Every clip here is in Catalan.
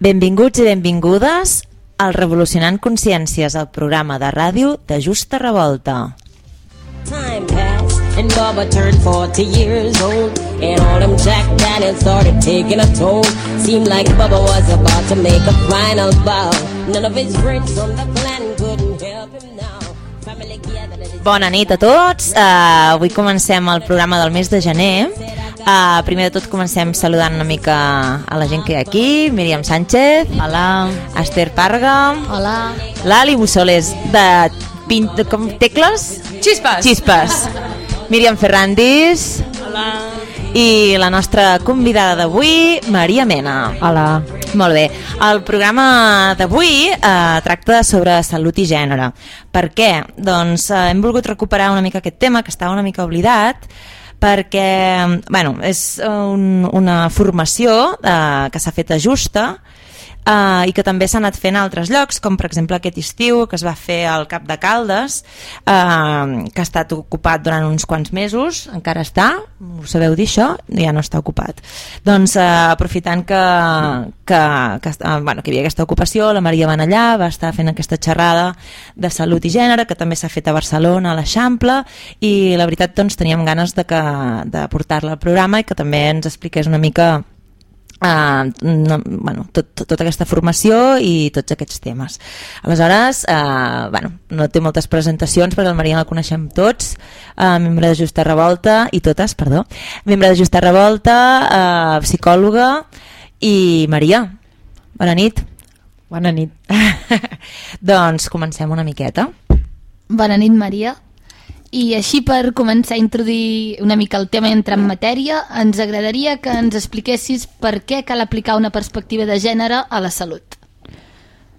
Benvinguts i benvingudes al Revolucionant Consciències, el programa de ràdio de Justa Revolta. And Bubba turned 40 years old, and all them Jack Daniels started taking a toll. Seemed like Bubba was about to make a final bow. None of his friends from the clan couldn't help him now. Bona nit a tots. Uh, avui comencem el programa del mes de gener. Uh, primer de tot comencem saludant una mica a la gent que hi ha aquí. Míriam Sánchez. Hola. Esther Parga. Hola. L'Ali Bussoles de, pin... de com, tecles? Xispes. Xispes. Míriam Ferrandis. Hola. I la nostra convidada d'avui, Maria Mena. Hola. Molt bé. El programa d'avui eh, tracta sobre salut i gènere. Per què? Doncs eh, hem volgut recuperar una mica aquest tema que estava una mica oblidat perquè bueno, és un, una formació eh, que s'ha fet a Justa Uh, i que també s'ha anat fent a altres llocs, com per exemple aquest estiu que es va fer al Cap de Caldes, uh, que ha estat ocupat durant uns quants mesos, encara està, ho sabeu dir això? Ja no està ocupat. Doncs uh, aprofitant que, que, que, uh, bueno, que hi havia aquesta ocupació, la Maria va allà, va estar fent aquesta xerrada de salut i gènere, que també s'ha fet a Barcelona, a l'Eixample, i la veritat doncs teníem ganes de, que, de portar-la al programa i que també ens expliqués una mica Uh, no, bueno, tot, tot, tota aquesta formació i tots aquests temes. Aleshores uh, bueno, no té moltes presentacions perquè el Maria la coneixem tots. Uh, membre de Justa Revolta i totes, perdó. Membre de Justa Revolta uh, psicòloga i Maria bona nit. Bona nit. doncs comencem una miqueta. Bona nit, Maria. I així per començar a introduir una mica el tema i entrar en matèria, ens agradaria que ens expliquessis per què cal aplicar una perspectiva de gènere a la salut.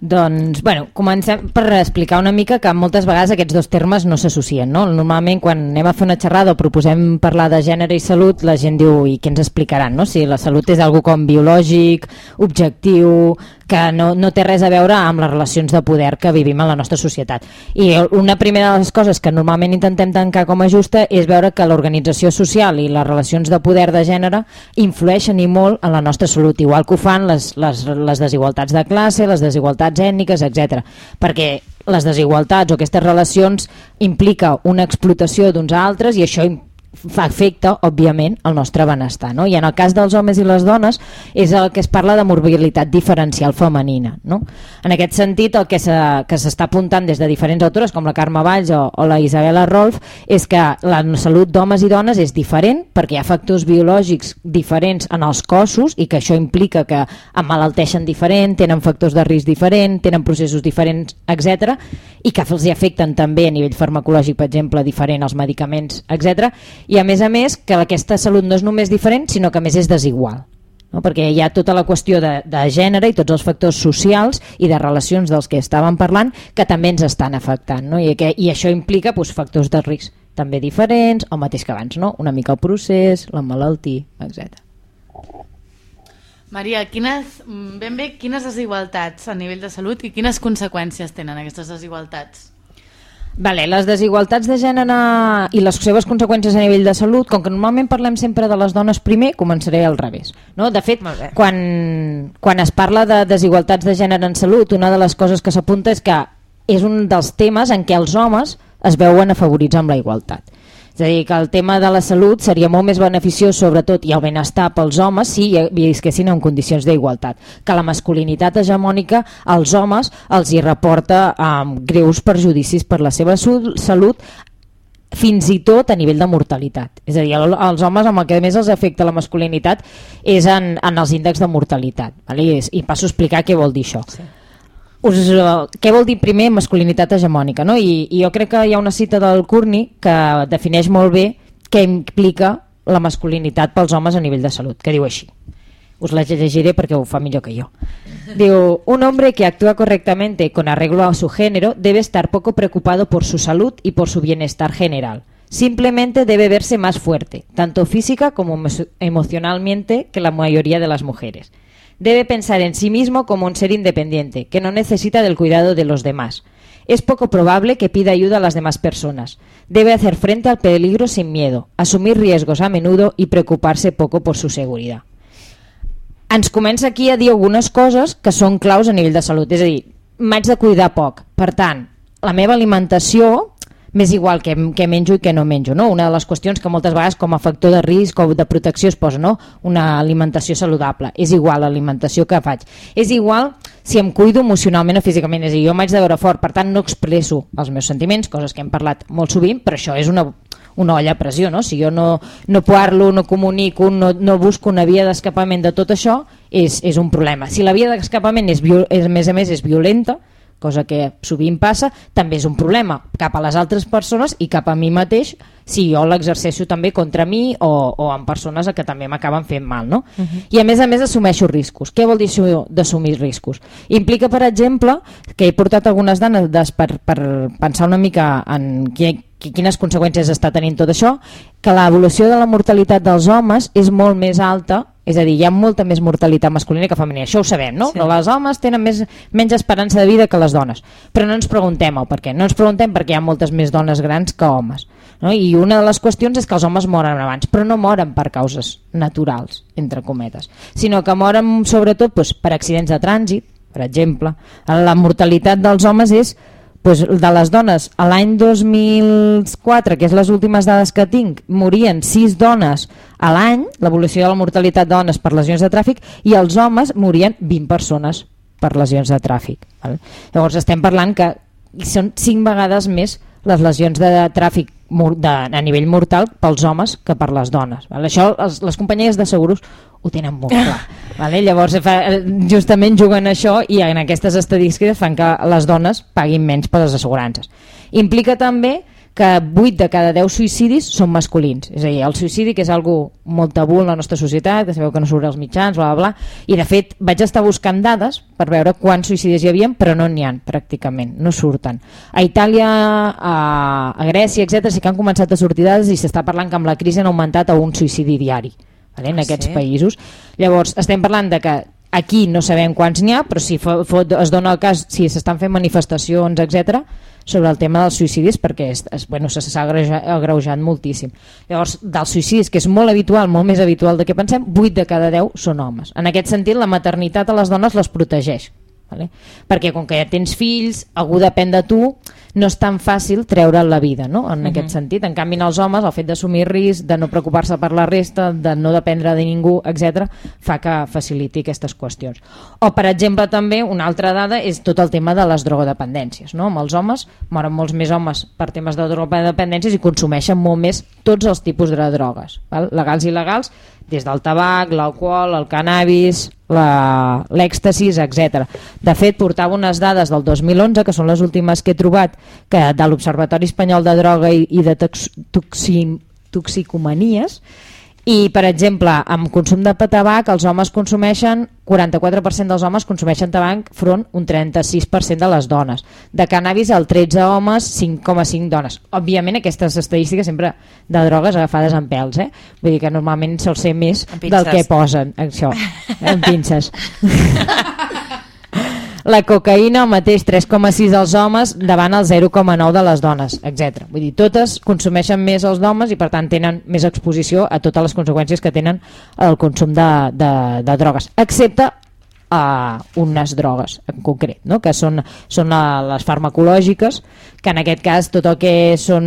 Doncs, bueno, comencem per explicar una mica que moltes vegades aquests dos termes no s'associen, no? Normalment quan anem a fer una xerrada o proposem parlar de gènere i salut, la gent diu, i què ens explicaran, no? Si la salut és algo com biològic, objectiu, que no, no té res a veure amb les relacions de poder que vivim en la nostra societat. I una primera de les coses que normalment intentem tancar com a justa és veure que l'organització social i les relacions de poder de gènere influeixen i molt en la nostra salut, igual que ho fan les, les, les desigualtats de classe, les desigualtats ètniques, etc. Perquè les desigualtats o aquestes relacions implica una explotació d'uns a altres i això implica fa efecte, òbviament, al nostre benestar. No? I en el cas dels homes i les dones és el que es parla de morbilitat diferencial femenina. No? En aquest sentit, el que s'està apuntant des de diferents autores, com la Carme Valls o, o la Isabela Rolf, és que la salut d'homes i dones és diferent perquè hi ha factors biològics diferents en els cossos i que això implica que emmalalteixen diferent, tenen factors de risc diferent, tenen processos diferents, etc i que els hi afecten també a nivell farmacològic, per exemple, diferent als medicaments, etc i a més a més que aquesta salut no és només diferent sinó que més és desigual no? perquè hi ha tota la qüestió de, de gènere i tots els factors socials i de relacions dels que estàvem parlant que també ens estan afectant no? I, que, i això implica doncs, factors de risc també diferents, o mateix que abans no? una mica el procés, la malaltia etc. Maria, quines, mm, ben bé, quines desigualtats a nivell de salut i quines conseqüències tenen aquestes desigualtats? Vale, les desigualtats de gènere i les seves conseqüències a nivell de salut, com que normalment parlem sempre de les dones primer, començaré al revés. No? De fet, quan, quan es parla de desigualtats de gènere en salut, una de les coses que s'apunta és que és un dels temes en què els homes es veuen afavorits amb la igualtat. És a dir, que el tema de la salut seria molt més beneficiós, sobretot, i el benestar pels homes si visquessin en condicions d'igualtat. Que la masculinitat hegemònica als homes els hi reporta um, greus perjudicis per la seva salut fins i tot a nivell de mortalitat. És a dir, els homes amb el que més els afecta la masculinitat és en, en els índexs de mortalitat. Vale? I, I passo a explicar què vol dir això. Sí us, uh, què vol dir primer masculinitat hegemònica no? I, i jo crec que hi ha una cita del Courtney que defineix molt bé què implica la masculinitat pels homes a nivell de salut, que diu així. Us la llegiré perquè ho fa millor que jo. Diu, un hombre que actúa correctamente con arreglo a su género debe estar poco preocupado por su salud y por su bienestar general. Simplemente debe verse más fuerte, tanto física como emocionalmente que la mayoría de las mujeres Debe pensar en sí mismo como un ser independiente, que no necesita del cuidado de los demás. Es poco probable que pida ayuda a las demás personas. Debe hacer frente al peligro sin miedo, asumir riesgos a menudo y preocuparse poco por su seguridad. Ens comença aquí a dir algunes coses que són claus a nivell de salut. És a dir, m'haig de cuidar poc. Per tant, la meva alimentació m'és igual que, que menjo i que no menjo. No? Una de les qüestions que moltes vegades com a factor de risc o de protecció es posa, no? una alimentació saludable. És igual l'alimentació que faig. És igual si em cuido emocionalment o físicament. És a dir, jo m'haig de veure fort, per tant no expresso els meus sentiments, coses que hem parlat molt sovint, però això és una, una olla a pressió, no? Si jo no, no parlo, no comunico, no, no busco una via d'escapament de tot això, és, és un problema. Si la via d'escapament és, és, a més a més és violenta, cosa que sovint passa, també és un problema cap a les altres persones i cap a mi mateix si jo l'exerceixo també contra mi o, o amb persones que també m'acaben fent mal. No? Uh -huh. I a més a més assumeixo riscos. Què vol dir això d'assumir riscos? Implica, per exemple, que he portat algunes dades per, per pensar una mica en qui, quines conseqüències està tenint tot això, que l'evolució de la mortalitat dels homes és molt més alta és a dir, hi ha molta més mortalitat masculina que femenina, això ho sabem, no? Sí. Però les homes tenen més, menys esperança de vida que les dones. Però no ens preguntem el per què. No ens preguntem perquè hi ha moltes més dones grans que homes. No? I una de les qüestions és que els homes moren abans, però no moren per causes naturals, entre cometes, sinó que moren sobretot doncs, per accidents de trànsit, per exemple. La mortalitat dels homes és pues, de les dones a l'any 2004, que és les últimes dades que tinc, morien 6 dones a l'any, l'evolució de la mortalitat de dones per lesions de tràfic, i els homes morien 20 persones per lesions de tràfic. Val? Llavors estem parlant que són 5 vegades més les lesions de tràfic de, a nivell mortal pels homes que per les dones. Val? Això les, les companyies de seguros ho tenen molt clar. Vale? Llavors fa, justament juguen això i en aquestes estadístiques fan que les dones paguin menys per les assegurances. Implica també que 8 de cada 10 suïcidis són masculins. És a dir, el suïcidi, que és algo molt tabú en la nostra societat, que sabeu que no surt als mitjans, bla, bla, bla, i de fet vaig estar buscant dades per veure quants suïcidis hi havia, però no n'hi han pràcticament, no surten. A Itàlia, a, a Grècia, etc sí que han començat a sortir dades i s'està parlant que amb la crisi han augmentat a un suïcidi diari vale, en ah, aquests sí? països. Llavors, estem parlant de que aquí no sabem quants n'hi ha, però si es dona el cas, si s'estan fent manifestacions, etc sobre el tema dels suïcidis perquè és, bueno, s'ha agreujat moltíssim. Llavors, dels suïcidis, que és molt habitual, molt més habitual de què pensem, 8 de cada 10 són homes. En aquest sentit, la maternitat a les dones les protegeix. Vale? Perquè com que ja tens fills, algú depèn de tu, no és tan fàcil treure la vida, no? en uh -huh. aquest sentit. En canvi, en els homes, el fet d'assumir risc, de no preocupar-se per la resta, de no dependre de ningú, etc, fa que faciliti aquestes qüestions. O, per exemple, també, una altra dada és tot el tema de les drogodependències. No? Amb els homes, moren molts més homes per temes de drogodependències i consumeixen molt més tots els tipus de drogues, val? legals i il·legals, des del tabac, l'alcohol, el cannabis, l'èxtasis, etc. De fet, portava unes dades del 2011, que són les últimes que he trobat, que de l'Observatori Espanyol de Droga i, i de toxi, Toxicomanies, i, per exemple, amb consum de tabac, els homes consumeixen, 44% dels homes consumeixen tabac front un 36% de les dones. De cannabis, el 13 homes, 5,5 dones. Òbviament, aquestes estadístiques sempre de drogues agafades en pèls, eh? Vull dir que normalment sol ser més del que posen, això, en pinces. la cocaïna el mateix 3,6 dels homes davant el 0,9 de les dones, etc. Vull dir, totes consumeixen més els homes i per tant tenen més exposició a totes les conseqüències que tenen el consum de, de, de drogues, excepte a unes drogues en concret, no? que són, són les farmacològiques, que en aquest cas tot el que són,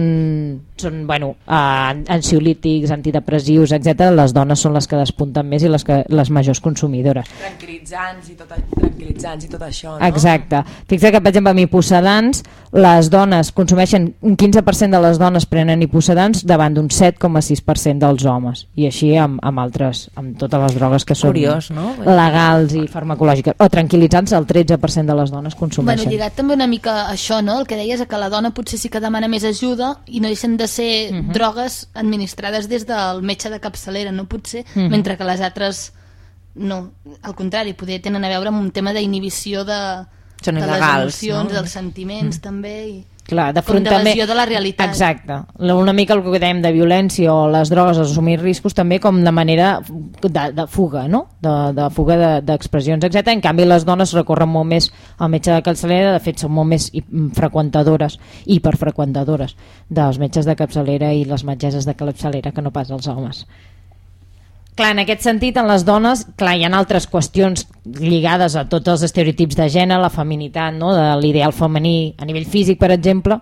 són bueno, uh, ansiolítics, antidepressius, etc. les dones són les que despunten més i les, que, les majors consumidores. Tranquilitzants i tot, tranquilitzants i tot això, no? Exacte. Fixa't que, per exemple, amb hipossedants, les dones consumeixen, un 15% de les dones prenen hipossedants davant d'un 7,6% dels homes. I així amb, amb altres, amb totes les drogues que són Curiós, no? legals i farmacològiques. O tranquil·litzants, el 13% de les dones consumeixen. Bueno, lligat també una mica això, no? El que deies que la la dona potser sí que demana més ajuda i no deixen de ser uh mhm. -huh. drogues administrades des del metge de capçalera, no potser, uh mhm. -huh. mentre que les altres no, al contrari, poder tenen a veure amb un tema d'inhibició de, Són de il·legals, les emocions, no? dels sentiments. -huh. també i... Clar, Com d'afrontament... d'evasió de la realitat. Exacte. Una mica el que dèiem de violència o les drogues, assumir riscos també com de manera de, de fuga, no? De, de fuga de- d'expressions, etc. En canvi, les dones recorren molt més al metge de capçalera, de fet són molt més hi- freqüentadores, hiperfreqüentadores dels metges de capçalera i les metgesses de capçalera que no pas els homes. Clar, en aquest sentit, en les dones, clar, hi ha altres qüestions lligades a tots els estereotips de gènere, la feminitat, no? de l'ideal femení a nivell físic, per exemple,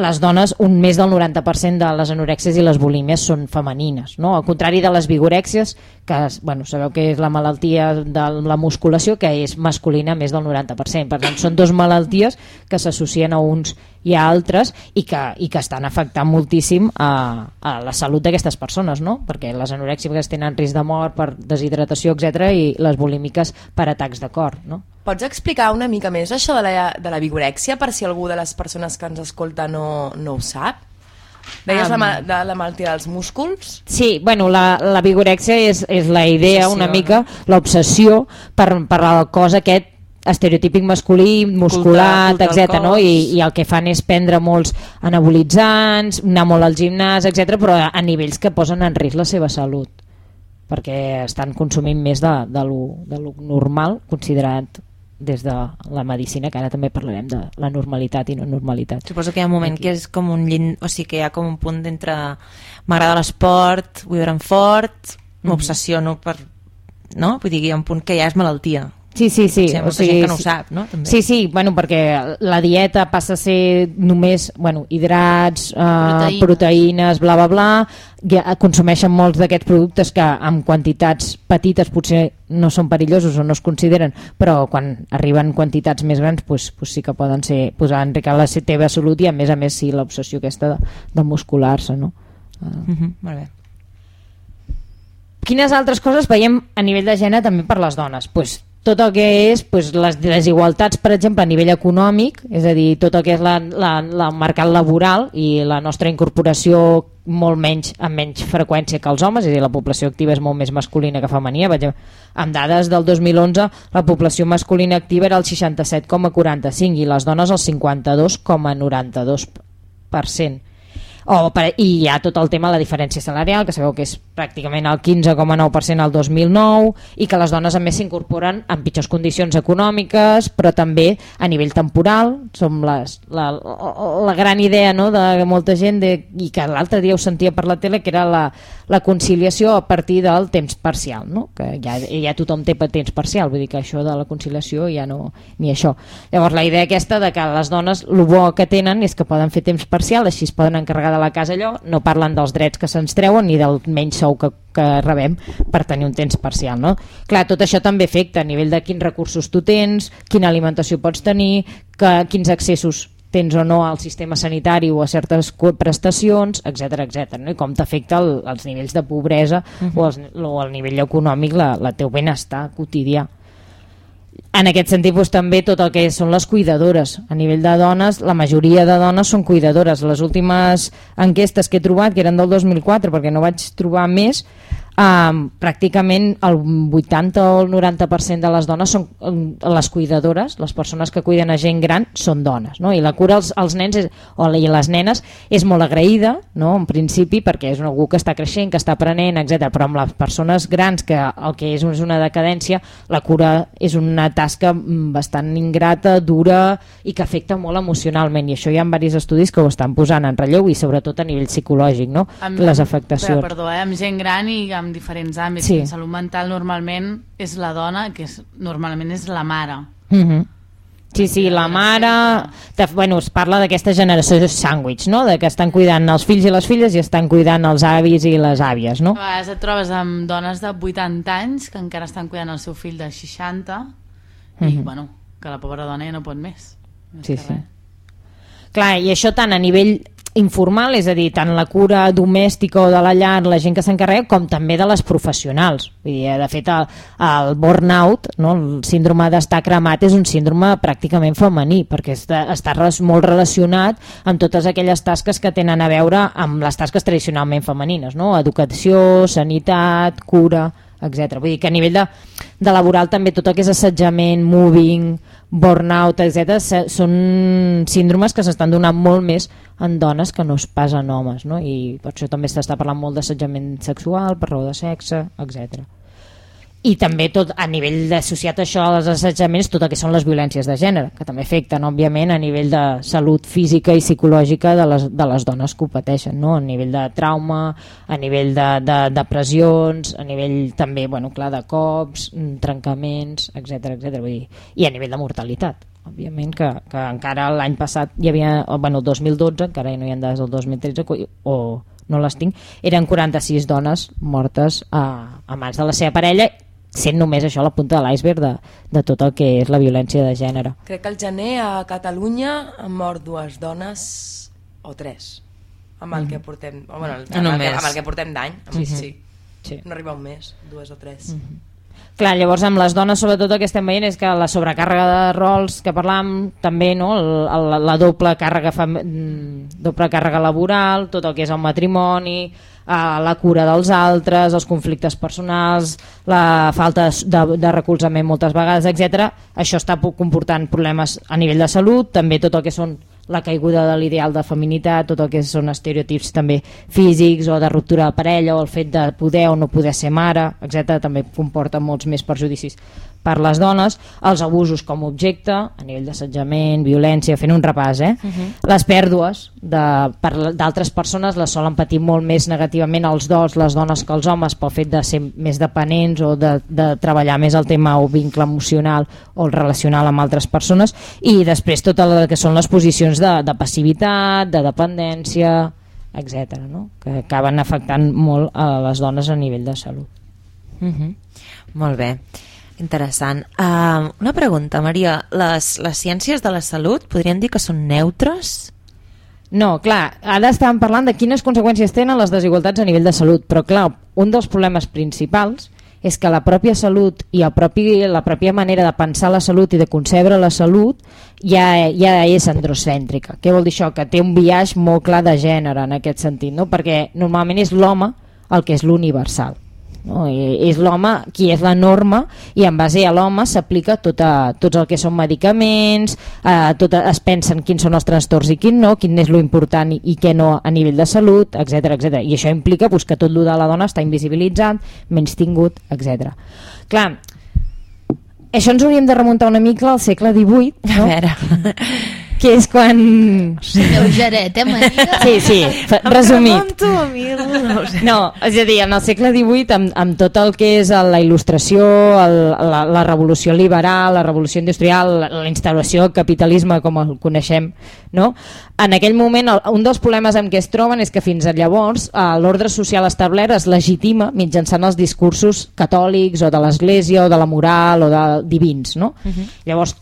les dones, un més del 90% de les anorèxies i les bulímies són femenines, no? al contrari de les vigorèxies, que bueno, sabeu que és la malaltia de la musculació, que és masculina més del 90%. Per tant, són dues malalties que s'associen a uns i a altres i que, i que estan afectant moltíssim a, a la salut d'aquestes persones, no? perquè les anorèxiques tenen risc de mort per deshidratació, etc i les bulímiques per atacs de cor. No? Pots explicar una mica més això de la, de la vigorèxia per si algú de les persones que ens escolta no, no ho sap? Deies Am. la, de la malaltia dels músculs? Sí, bueno, la, la vigorèxia és, és la idea Obsessió, una no? mica, l'obsessió per, per el cos aquest estereotípic masculí, musculat, etc. no? I, I el que fan és prendre molts anabolitzants, anar molt al gimnàs, etc. però a, a nivells que posen en risc la seva salut perquè estan consumint més de, de, lo, de lo normal considerat des de la medicina, que ara també parlarem de la normalitat i no normalitat. Suposo que hi ha un moment que és com un llind, o sigui que hi ha com un punt d'entre m'agrada l'esport, vull veure'm fort, m'obsessiono per... No? Vull dir, hi ha un punt que ja és malaltia. Sí, sí, sí. Hi ha molta gent que no ho sap, no? També. Sí, sí, bueno, perquè la dieta passa a ser només bueno, hidrats, eh, proteïnes. proteïnes, bla, bla, bla, ja consumeixen molts d'aquests productes que amb quantitats petites potser no són perillosos o no es consideren, però quan arriben quantitats més grans pues, pues sí que poden ser posar en ric a la teva salut i a més a més sí l'obsessió aquesta de, de muscular-se, no? Eh, Mm -hmm, molt bé. Quines altres coses veiem a nivell de gènere també per les dones? Pues, tot el que és pues, les desigualtats, per exemple, a nivell econòmic, és a dir, tot el que és la, la, la mercat laboral i la nostra incorporació molt menys, amb menys freqüència que els homes, és a dir, la població activa és molt més masculina que femenina. Vaig, amb dades del 2011, la població masculina activa era el 67,45 i les dones el 52,92%. O per, I hi ha tot el tema de la diferència salarial, que sabeu que és pràcticament el 15,9% al 2009 i que les dones a més s'incorporen en pitjors condicions econòmiques, però també a nivell temporal. Som les, la, la gran idea no, de molta gent de, i que l'altre dia ho sentia per la tele, que era la, la conciliació a partir del temps parcial, no? que ja, ja tothom té temps parcial, vull dir que això de la conciliació ja no... ni això. Llavors la idea aquesta de que les dones el bo que tenen és que poden fer temps parcial, així es poden encarregar de la casa allò, no parlen dels drets que se'ns treuen ni del menys sou que, que rebem per tenir un temps parcial. No? Clar, tot això també afecta a nivell de quins recursos tu tens, quina alimentació pots tenir, que, quins accessos tens o no al sistema sanitari o a certes prestacions, etc etc. no? i com t'afecta el, els nivells de pobresa uh -huh. o, els, o el nivell econòmic la, la teu benestar quotidià. En aquest sentit, doncs, també tot el que són les cuidadores. A nivell de dones, la majoria de dones són cuidadores. Les últimes enquestes que he trobat, que eren del 2004, perquè no vaig trobar més, um, pràcticament el 80 o el 90% de les dones són um, les cuidadores, les persones que cuiden a gent gran són dones, no? i la cura als, als nens és, o i les nenes és molt agraïda, no? en principi, perquè és algú que està creixent, que està aprenent, etc. però amb les persones grans, que el que és una decadència, la cura és una tasca mm, bastant ingrata, dura i que afecta molt emocionalment, i això hi ha diversos estudis que ho estan posant en relleu i sobretot a nivell psicològic, no? les afectacions. Però, perdó, eh? amb gent gran i amb diferents àmbits. Sí. En salut mental normalment és la dona, que és, normalment és la mare. Mm -hmm. Sí, sí, la mare... De, bueno, es parla d'aquesta generació de sàndwich, no? De que estan cuidant els fills i les filles i estan cuidant els avis i les àvies, no? A vegades et trobes amb dones de 80 anys que encara estan cuidant el seu fill de 60 i, Mhm. bueno, que la pobra dona ja no pot més. Més Sí, sí. res. Clar, i això tant a nivell informal, és a dir, tant la cura domèstica o de la llar, la gent que s'encarrega, com també de les professionals. Vull dir, de fet, el, el burnout, no? el síndrome d'estar cremat, és un síndrome pràcticament femení, perquè està, està res, molt relacionat amb totes aquelles tasques que tenen a veure amb les tasques tradicionalment femenines, no? educació, sanitat, cura, etc. Vull dir que a nivell de, de laboral també tot que és assetjament, moving, burnout, etc. són síndromes que s'estan donant molt més en dones que no es pas en homes, no? i per això també s'està parlant molt d'assetjament sexual, per raó de sexe, etc. I també tot a nivell d'associat a això als assetjaments tot el que són les violències de gènere, que també afecten òbviament a nivell de salut física i psicològica de les, de les dones que ho pateixen, no? a nivell de trauma, a nivell de, de depressions, a nivell també, bueno, clar, de cops, mm, trencaments, etc etc. I a nivell de mortalitat òbviament que, que encara l'any passat hi havia, bueno, el 2012 encara no hi ha dades del 2013 o, o no les tinc, eren 46 dones mortes a, a mans de la seva parella sent només això la punta de l'iceberg de, de tot el que és la violència de gènere. Crec que al gener a Catalunya han mort dues dones o tres amb el que portem o, bueno, amb, En un el que, amb el que portem d'any sí, sí. Sí. no arriba un mes, dues o tres Clar, llavors amb les dones sobretot el que estem veient és que la sobrecàrrega de rols que parlam també, no? el, el, la doble càrrega fam... mm, doble càrrega laboral, tot el que és el matrimoni, eh, la cura dels altres, els conflictes personals, la falta de, de recolzament moltes vegades, etc. Això està po- comportant problemes a nivell de salut, també tot el que són la caiguda de l'ideal de feminitat, tot el que són estereotips també físics o de ruptura de parella o el fet de poder o no poder ser mare, etc també comporta molts més perjudicis per les dones, els abusos com a objecte, a nivell d'assetjament, violència, fent un repàs, eh? les pèrdues de- per- d'altres persones les solen patir molt més negativament els dos, les dones que els homes pel fet de ser més dependents o de, de treballar més el tema o vincle emocional o el relacional amb altres persones i després tot el que són les posicions de, de passivitat, de dependència etc. No? que acaben afectant molt a les dones a nivell de salut. Mhm. Molt bé, interessant. Uh, una pregunta, Maria. Les, les ciències de la salut podríem dir que són neutres? No, clar, ara estàvem parlant de quines conseqüències tenen les desigualtats a nivell de salut, però clar, un dels problemes principals és que la pròpia salut i el propi, la pròpia manera de pensar la salut i de concebre la salut ja, ja és androcèntrica. Què vol dir això? Que té un biaix molt clar de gènere en aquest sentit, no? perquè normalment és l'home el que és l'universal. No? És l'home qui és la norma i en base a l'home s'aplica tot, a, tots el que són medicaments eh, tot, a- es pensen quins són els trastorns i quin no, quin és lo important i, i què no a nivell de salut, etc etc. i això implica pues, que tot lo de la dona està invisibilitzat, menys tingut, etc. Clar, això ens hauríem de remuntar una mica al segle XVIII, A no? veure... que és quan... Lleugeret, eh, Maria? Sí, sí, resumit. remunto a 1900. No, és a dir, en el segle XVIII, amb, amb tot el que és la il·lustració, el, la, la revolució liberal, la revolució industrial, la, instauració del capitalisme com el coneixem, no? en aquell moment el, un dels problemes amb què es troben és que fins a llavors eh, l'ordre social establert es legitima mitjançant els discursos catòlics o de l'església o de la moral o de divins. No? Llavors,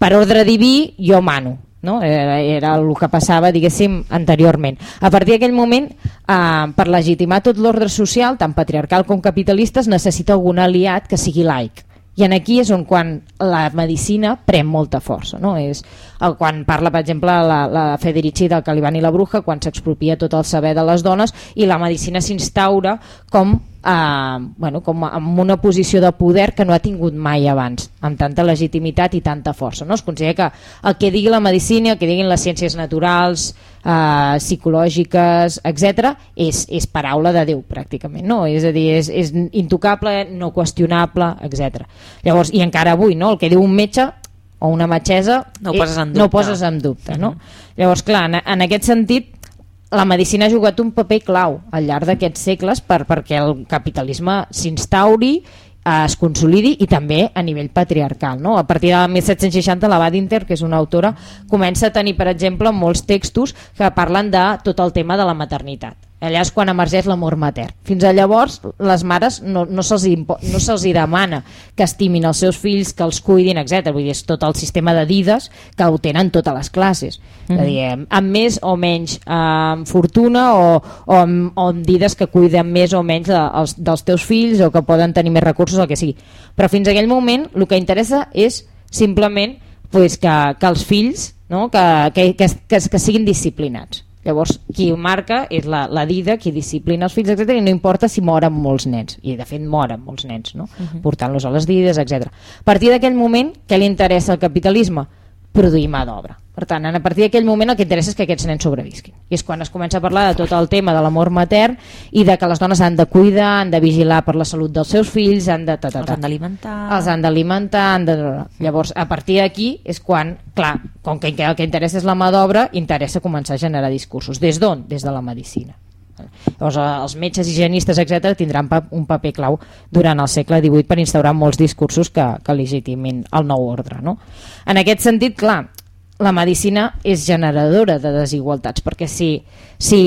per ordre diví, jo mano no? Era, era el que passava, diguéssim, anteriorment. A partir d'aquell moment, eh, per legitimar tot l'ordre social, tant patriarcal com capitalista, es necessita algun aliat que sigui laic. I en aquí és on quan la medicina pren molta força. No? És el, quan parla, per exemple, la, la Federici del Caliban i la Bruja, quan s'expropia tot el saber de les dones i la medicina s'instaura com eh, bueno, com amb una posició de poder que no ha tingut mai abans, amb tanta legitimitat i tanta força. No? Es considera que el que digui la medicina, el que diguin les ciències naturals, eh, psicològiques, etc és, és paraula de Déu, pràcticament. No? És a dir, és, és intocable, no qüestionable, etc. Llavors, i encara avui, no? el que diu un metge o una metgessa No ho poses en no dubte. poses en dubte no? llavors clar, en, en aquest sentit la medicina ha jugat un paper clau al llarg d'aquests segles per, perquè el capitalisme s'instauri eh, es consolidi i també a nivell patriarcal. No? A partir de 1760 la Badinter, que és una autora, comença a tenir, per exemple, molts textos que parlen de tot el tema de la maternitat. Allà és quan emergeix l'amor matern. Fins a llavors, les mares no, no se'ls no hi demana que estimin els seus fills, que els cuidin, etc. Vull dir, és tot el sistema de dides que ho tenen totes les classes. Mm -hmm. dir, amb- amb més o menys eh, fortuna o, o, amb, o amb dides que cuiden més o menys de, els, dels teus fills o que poden tenir més recursos, el que sigui. Però fins a aquell moment el que interessa és simplement pues, que, que els fills no? que, que, que, que, que siguin disciplinats Llavors, qui marca és la, la dida, qui disciplina els fills, etc. I no importa si moren molts nens. I, de fet, moren molts nens, no? Portant-los a les dides, etc. A partir d'aquell moment, què li interessa al capitalisme? Produir mà d'obra. Per tant, a partir d'aquell moment el que interessa és que aquests nens sobrevisquin. I és quan es comença a parlar de tot el tema de l'amor matern i de que les dones han de cuidar, han de vigilar per la salut dels seus fills, han de... Ta, ta, Els ta. han d'alimentar. Els han d'alimentar, de... Llavors, a partir d'aquí és quan, clar, com que el que interessa és la mà d'obra, interessa començar a generar discursos. Des d'on? Des de la medicina. Llavors, els metges, higienistes, etc tindran un paper clau durant el segle XVIII per instaurar molts discursos que, que legitimin el nou ordre. No? En aquest sentit, clar, la medicina és generadora de desigualtats, perquè si, si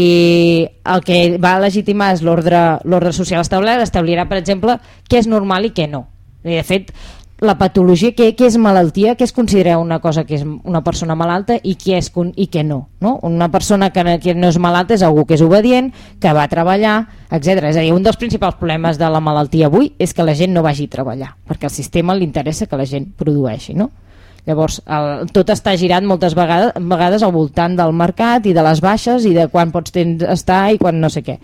el que va legitimar és l'ordre social establert, establirà, per exemple, què és normal i què no. I, de fet, la patologia, què, què és malaltia, què es considera una cosa que és una persona malalta i què és i què no, no? Una persona que, que no és malalta és algú que és obedient, que va a treballar, etc. És a dir, un dels principals problemes de la malaltia avui és que la gent no vagi a treballar, perquè al sistema li interessa que la gent produeixi, no? Llavors, el, tot està girat moltes vegades, vegades al voltant del mercat i de les baixes i de quan pots estar i quan no sé què.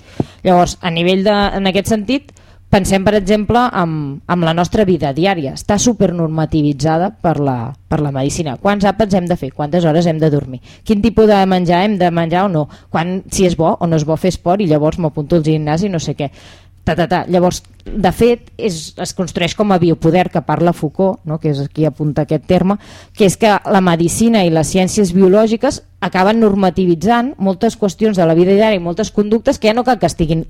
Llavors, a nivell de, en aquest sentit, pensem, per exemple, amb, amb la nostra vida diària. Està supernormativitzada per la, per la medicina. Quants àpats hem de fer? Quantes hores hem de dormir? Quin tipus de menjar hem de menjar o no? Quan, si és bo o no és bo fer esport i llavors m'apunto al gimnàs i no sé què ta, ta, ta. Llavors, de fet, és, es construeix com a biopoder que parla Foucault, no? que és aquí apunta aquest terme, que és que la medicina i les ciències biològiques acaben normativitzant moltes qüestions de la vida diària i moltes conductes que ja no cal que estiguin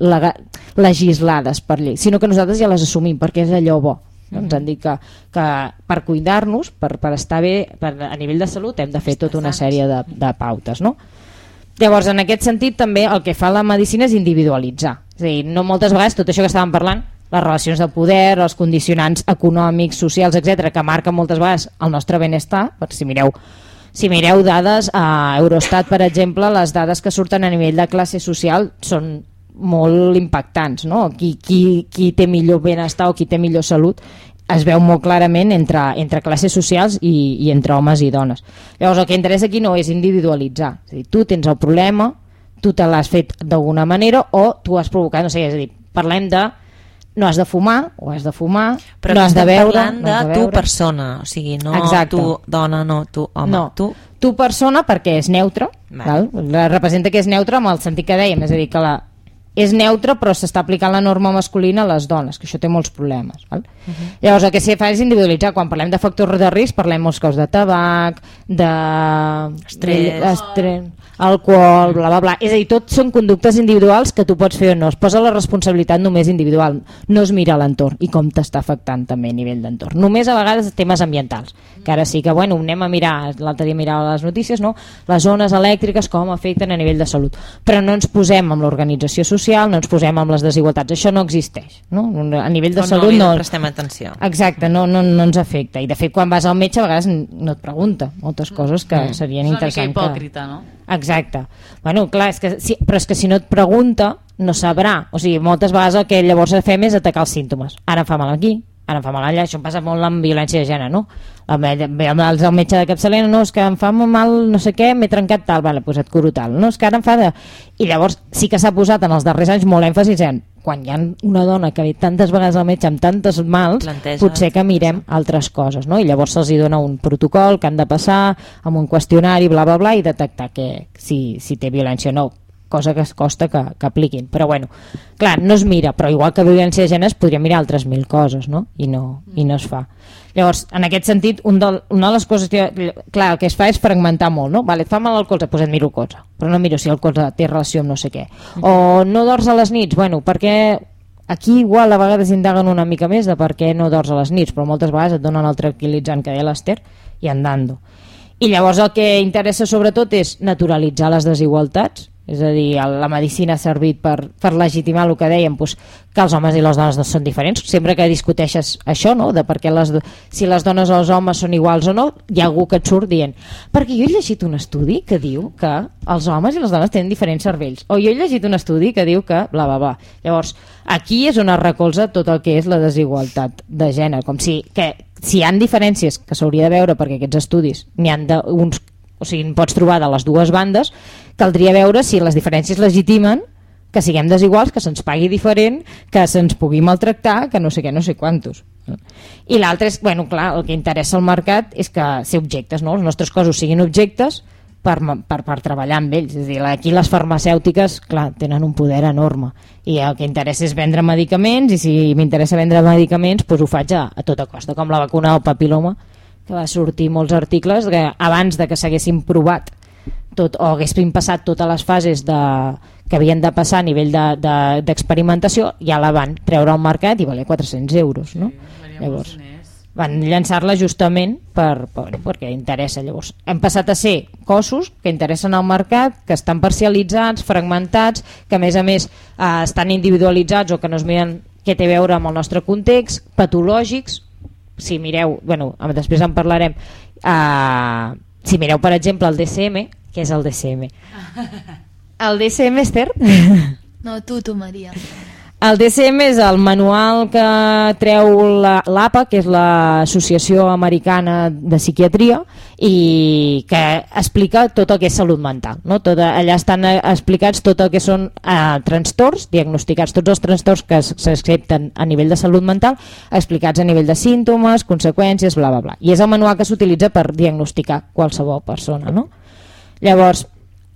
legislades per llei, sinó que nosaltres ja les assumim perquè és allò bo. No? Ens han dit que, que per cuidar-nos, per, per estar bé per, a nivell de salut, hem de fer tota una sèrie de, de pautes. No? Llavors, en aquest sentit, també el que fa la medicina és individualitzar. És a dir, no moltes vegades tot això que estàvem parlant, les relacions de poder, els condicionants econòmics, socials, etc que marquen moltes vegades el nostre benestar, per si mireu si mireu dades a Eurostat, per exemple, les dades que surten a nivell de classe social són molt impactants, no? Qui, qui, qui té millor benestar o qui té millor salut es veu molt clarament entre, entre classes socials i, i entre homes i dones. Llavors el que interessa aquí no és individualitzar, és dir, tu tens el problema, tu te l'has fet d'alguna manera o tu has provocat, no sé, és a dir, parlem de no has de fumar o has de fumar, Però no no has de parlant no has de de tu persona, o sigui, no Exacte. tu dona, no tu home. no, Tu, tu persona perquè és neutre, Val. val? Representa que és neutre amb el sentit que dèiem, és a dir, que la, és neutre però s'està aplicant la norma masculina a les dones, que això té molts problemes. Val? Llavors el que s'hi fa és individualitzar, quan parlem de factors de risc parlem molts cops de tabac, de... Estrès. estrès alcohol, bla, bla, bla. És a dir, tot són conductes individuals que tu pots fer o no. Es posa la responsabilitat només individual, no es mira l'entorn i com t'està afectant també a nivell d'entorn. Només a vegades temes ambientals, que ara sí que, bueno, anem a mirar, l'altre dia mirava les notícies, no? les zones elèctriques com afecten a nivell de salut. Però no ens posem amb l'organització social, no ens posem amb les desigualtats, això no existeix. No? A nivell de o salut no, no... prestem atenció. Exacte, no, no, no ens afecta. I de fet, quan vas al metge, a vegades no et pregunta moltes coses que Mm. serien És una mica interessants. que- hipòcrita, no? Exacte. Bueno, clar, és que, si, però és que si no et pregunta, no sabrà. O sigui, moltes vegades el que llavors fem és atacar els símptomes. Ara em fa mal aquí, ara em fa mal allà. Això passa molt amb violència de gènere, no? Ve amb el, metge de capçalera, no, és que em fa molt mal no sé què, m'he trencat tal, vale, doncs et curo tal. No, és que ara em fa de... I llavors sí que s'ha posat en els darrers anys molt èmfasis en quan hi ha una dona que ve tantes vegades al metge amb tantes mals, Planteja. potser que mirem altres coses, no? I llavors se'ls dona un protocol que han de passar amb un qüestionari, bla, bla, bla, i detectar que si, si té violència o no cosa que es costa que, que apliquin. Però bueno, clar, no es mira, però igual que violència de gènere es podria mirar altres mil coses, no? I no, i no es fa. Llavors, en aquest sentit, un del, una de les coses que, clar, el que es fa és fragmentar molt, no? Vale, et fa mal el colze, doncs et miro el colze, però no miro si el colze té relació amb no sé què. O no dors a les nits, bueno, perquè aquí igual a vegades indaguen una mica més de per què no dors a les nits, però moltes vegades et donen el tranquil·litzant que deia l'Ester i andando. I llavors el que interessa sobretot és naturalitzar les desigualtats, és a dir, la medicina ha servit per, per legitimar el que dèiem, doncs, que els homes i les dones no són diferents. Sempre que discuteixes això, no? de per què les, si les dones o els homes són iguals o no, hi ha algú que et surt dient perquè jo he llegit un estudi que diu que els homes i les dones tenen diferents cervells, o jo he llegit un estudi que diu que bla, bla, bla. Llavors, aquí és on es recolza tot el que és la desigualtat de gènere, com si, que, si hi han diferències que s'hauria de veure perquè aquests estudis n'hi han uns o sigui, pots trobar de les dues bandes, caldria veure si les diferències legitimen que siguem desiguals, que se'ns pagui diferent, que se'ns pugui maltractar, que no sé què, no sé quantos. I l'altre és, bueno, clar, el que interessa al mercat és que ser objectes, no? Els nostres cossos siguin objectes per, per, per treballar amb ells. És a dir, aquí les farmacèutiques, clar, tenen un poder enorme i el que interessa és vendre medicaments i si m'interessa vendre medicaments doncs ho faig a, a tota costa, com la vacuna del papiloma que va sortir molts articles que abans de que s'haguessin provat tot, o haguessin passat totes les fases de, que havien de passar a nivell d'experimentació, de, de, ja la van treure al mercat i valer 400 euros. No? Sí, Llavors, van llançar-la justament per, per, perquè interessa. Llavors, hem passat a ser cossos que interessen al mercat, que estan parcialitzats, fragmentats, que a més a més eh, estan individualitzats o que no es miren què té a veure amb el nostre context, patològics, si mireu, bueno, després en parlarem, eh, si mireu per exemple el DCM, què és el DCM? El DCM, Esther? No, tu, tu, Maria. El DCM és el manual que treu l'APA, que és l'Associació Americana de Psiquiatria, i que explica tot el que és salut mental. No? Tot, allà estan explicats tot el que són eh, trastorns, diagnosticats tots els trastorns que s'accepten a nivell de salut mental, explicats a nivell de símptomes, conseqüències, bla, bla, bla. I és el manual que s'utilitza per diagnosticar qualsevol persona. No? Llavors,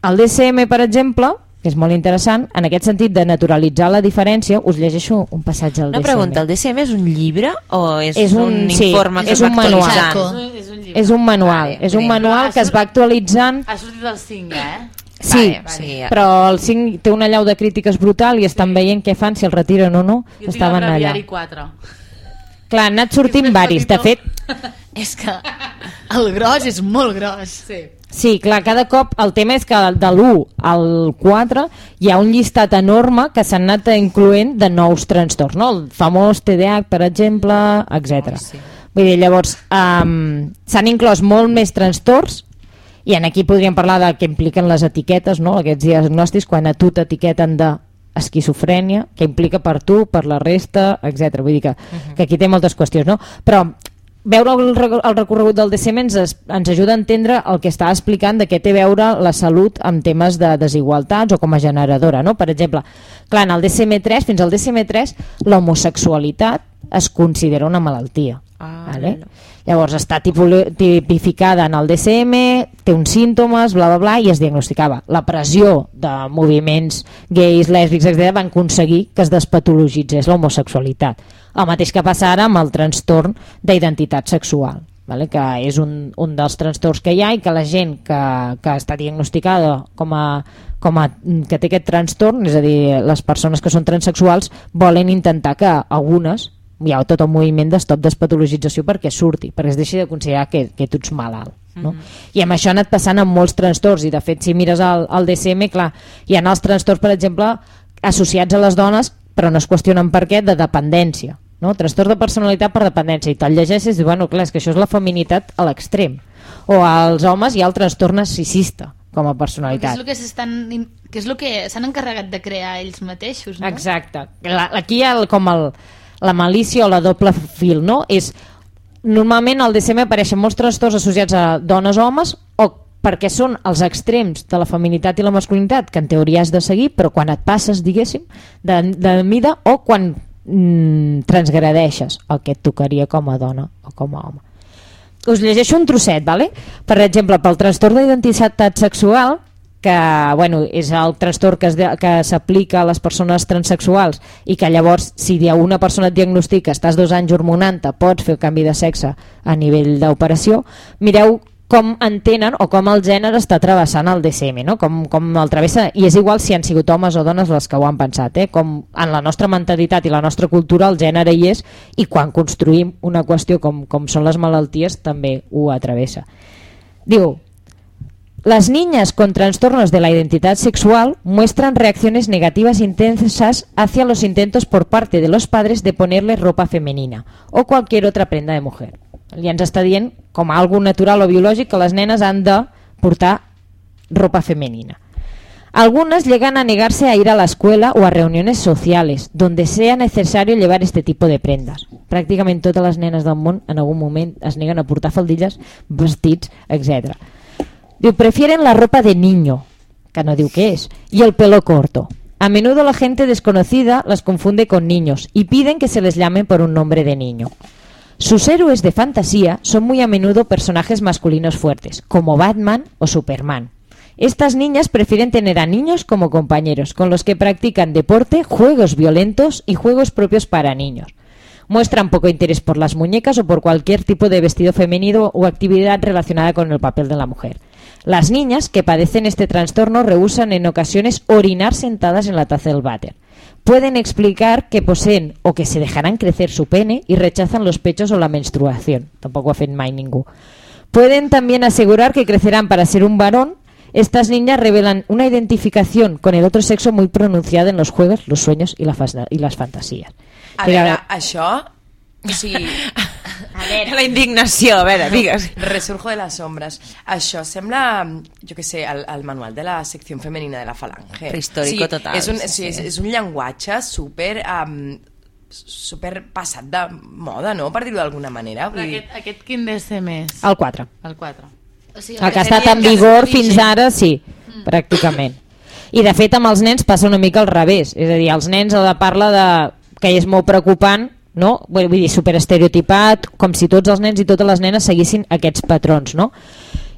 el DCM, per exemple, que és molt interessant, en aquest sentit de naturalitzar la diferència, us llegeixo un passatge al Una DCM. pregunta, el DCM és un llibre o és, És un- un, sí, informe que és un manual. És un, és un llibre. És un manual, Vale, és un sí. manual que es va actualitzant Ha sortit del 5, eh? Sí, Vale, sí. però el 5 té una allau de crítiques brutal i estan veient què fan, si el retiren o no. Jo tinc el Estaven allà. breviari 4. Clar, han anat sortint varis. De fet. És que el gros és molt gros. Sí. Sí, clar, cada cop el tema és que de l'1 al 4 hi ha un llistat enorme que s'han anat incloent de nous trastorns, no? el famós TDAH, per exemple, etc. Oh, sí. Vull dir, llavors, um, s'han inclòs molt més trastorns i en aquí podríem parlar de què impliquen les etiquetes, no? aquests diagnòstics, quan a tu t'etiqueten de esquizofrènia, que implica per tu, per la resta, etc. Vull dir que, que aquí té moltes qüestions, no? Però veure el, el recorregut del DCM ens, ens ajuda a entendre el que està explicant de què té veure la salut amb temes de desigualtats o com a generadora. No? Per exemple, clar, en el DCM3, fins al DCM3, l'homosexualitat es considera una malaltia. Ah, vale? bueno. Llavors està tipificada en el DCM, té uns símptomes, bla, bla, bla, i es diagnosticava. La pressió de moviments gais, lèsbics, etc. van aconseguir que es despatologitzés l'homosexualitat. El mateix que passa ara amb el trastorn d'identitat sexual, vale? que és un, un dels trastorns que hi ha i que la gent que, que està diagnosticada com a, com a, que té aquest trastorn, és a dir, les persones que són transexuals, volen intentar que algunes hi ha tot el moviment d'estop despatologització perquè surti, perquè es deixi de considerar que, que tu ets malalt. No? I amb això ha anat passant amb molts trastorns i de fet si mires el, el DCM, clar, hi ha els trastorns, per exemple, associats a les dones, però no es qüestionen per què, de dependència. No? Trastorn de personalitat per dependència i te'l llegeixes i dius, bueno, clar, és que això és la feminitat a l'extrem. O als homes hi ha el trastorn narcisista com a Que és personalitat. el que que és el que s'han encarregat de crear ells mateixos, no? Exacte. La, aquí hi ha el, com el, la malícia o la doble fil, no? És, normalment al DCM apareixen molts trastorns associats a dones o homes o perquè són els extrems de la feminitat i la masculinitat que en teoria has de seguir, però quan et passes, diguéssim, de, de mida o quan mm, transgradeixes el que et tocaria com a dona o com a home us llegeixo un trosset, vale? per exemple, pel trastorn d'identitat sexual, que bueno, és el trastorn que es que s'aplica a les persones transexuals i que llavors, si a una persona et diagnostica, estàs dos anys hormonant-te, pots fer el canvi de sexe a nivell d'operació, mireu com entenen o com el gènere està travessant el DCM, no? com, com el travessa, i és igual si han sigut homes o dones les que ho han pensat, eh? com en la nostra mentalitat i la nostra cultura el gènere hi és, i quan construïm una qüestió com, com són les malalties també ho atravessa. Diu, Las niñas con trastornos de la identidad sexual muestran reacciones negativas intensas hacia los intentos por parte de los padres de ponerles ropa femenina o cualquier otra prenda de mujer. I ens està dient, com algo natural o biològic, que les nenes han de ropa femenina. Algunas llegan a negarse a ir a la escuela o a reuniones sociales, donde sea necesario llevar este tipo de prendas. Pràcticament totes les nenes del món en algun moment es neguen a portar faldilles, vestits, etc. Prefieren la ropa de niño, que no qué es, y el pelo corto. A menudo la gente desconocida las confunde con niños y piden que se les llame por un nombre de niño. Sus héroes de fantasía son muy a menudo personajes masculinos fuertes, como Batman o Superman. Estas niñas prefieren tener a niños como compañeros, con los que practican deporte, juegos violentos y juegos propios para niños. Muestran poco interés por las muñecas o por cualquier tipo de vestido femenino o actividad relacionada con el papel de la mujer. Las niñas que padecen este trastorno rehusan en ocasiones orinar sentadas en la taza del váter. Pueden explicar que poseen o que se dejarán crecer su pene y rechazan los pechos o la menstruación. Tampoco hacen mai ningú. Pueden también asegurar que crecerán para ser un varón. Estas niñas revelan una identificación con el otro sexo muy pronunciada en los juegos, los sueños y, la y las fantasías. A veure, això... O sigui, A veure, la indignació, a veure, digues. Resurjo de las sombras. Això sembla, jo que sé, el, el manual de la secció femenina de la Falange. Prehistòrico total, És un, sí, sí, és, sí. és un llenguatge super... Um, super passat de moda, no? Per dir-ho d'alguna manera. Vull dir, Aquest, aquest quin DSM és? El 4. El 4. O sigui, El que ha estat en vigor fins ara, sí, pràcticament. I de fet amb els nens passa una mica al revés, és a dir, els nens de parla de que és molt preocupant, no? Vull dir, superestereotipat, com si tots els nens i totes les nenes seguissin aquests patrons, no?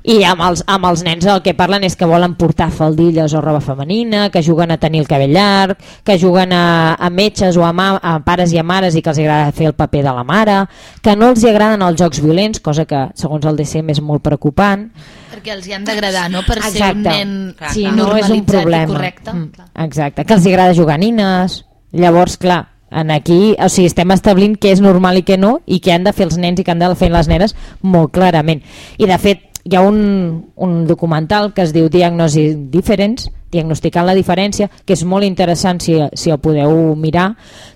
I amb els, amb els nens el que parlen és que volen portar faldilles o roba femenina, que juguen a tenir el cabell llarg, que juguen a, a metges o a, ma, a pares i a mares i que els agrada fer el paper de la mare, que no els agraden els jocs violents, cosa que segons el DCM és molt preocupant, Perquè els hi han d'agradar, no? Per ser un Exacte. nen sí, no és un problema. correcte. Mm, Clar. Exacte, que els agrada jugar a nines. Llavors, clar, en aquí, o sigui, estem establint què és normal i què no i què han de fer els nens i què han de fer les nenes molt clarament. I de fet, hi ha un, un documental que es diu Diagnosi Diferents, diagnosticant la diferència, que és molt interessant si, si el podeu mirar,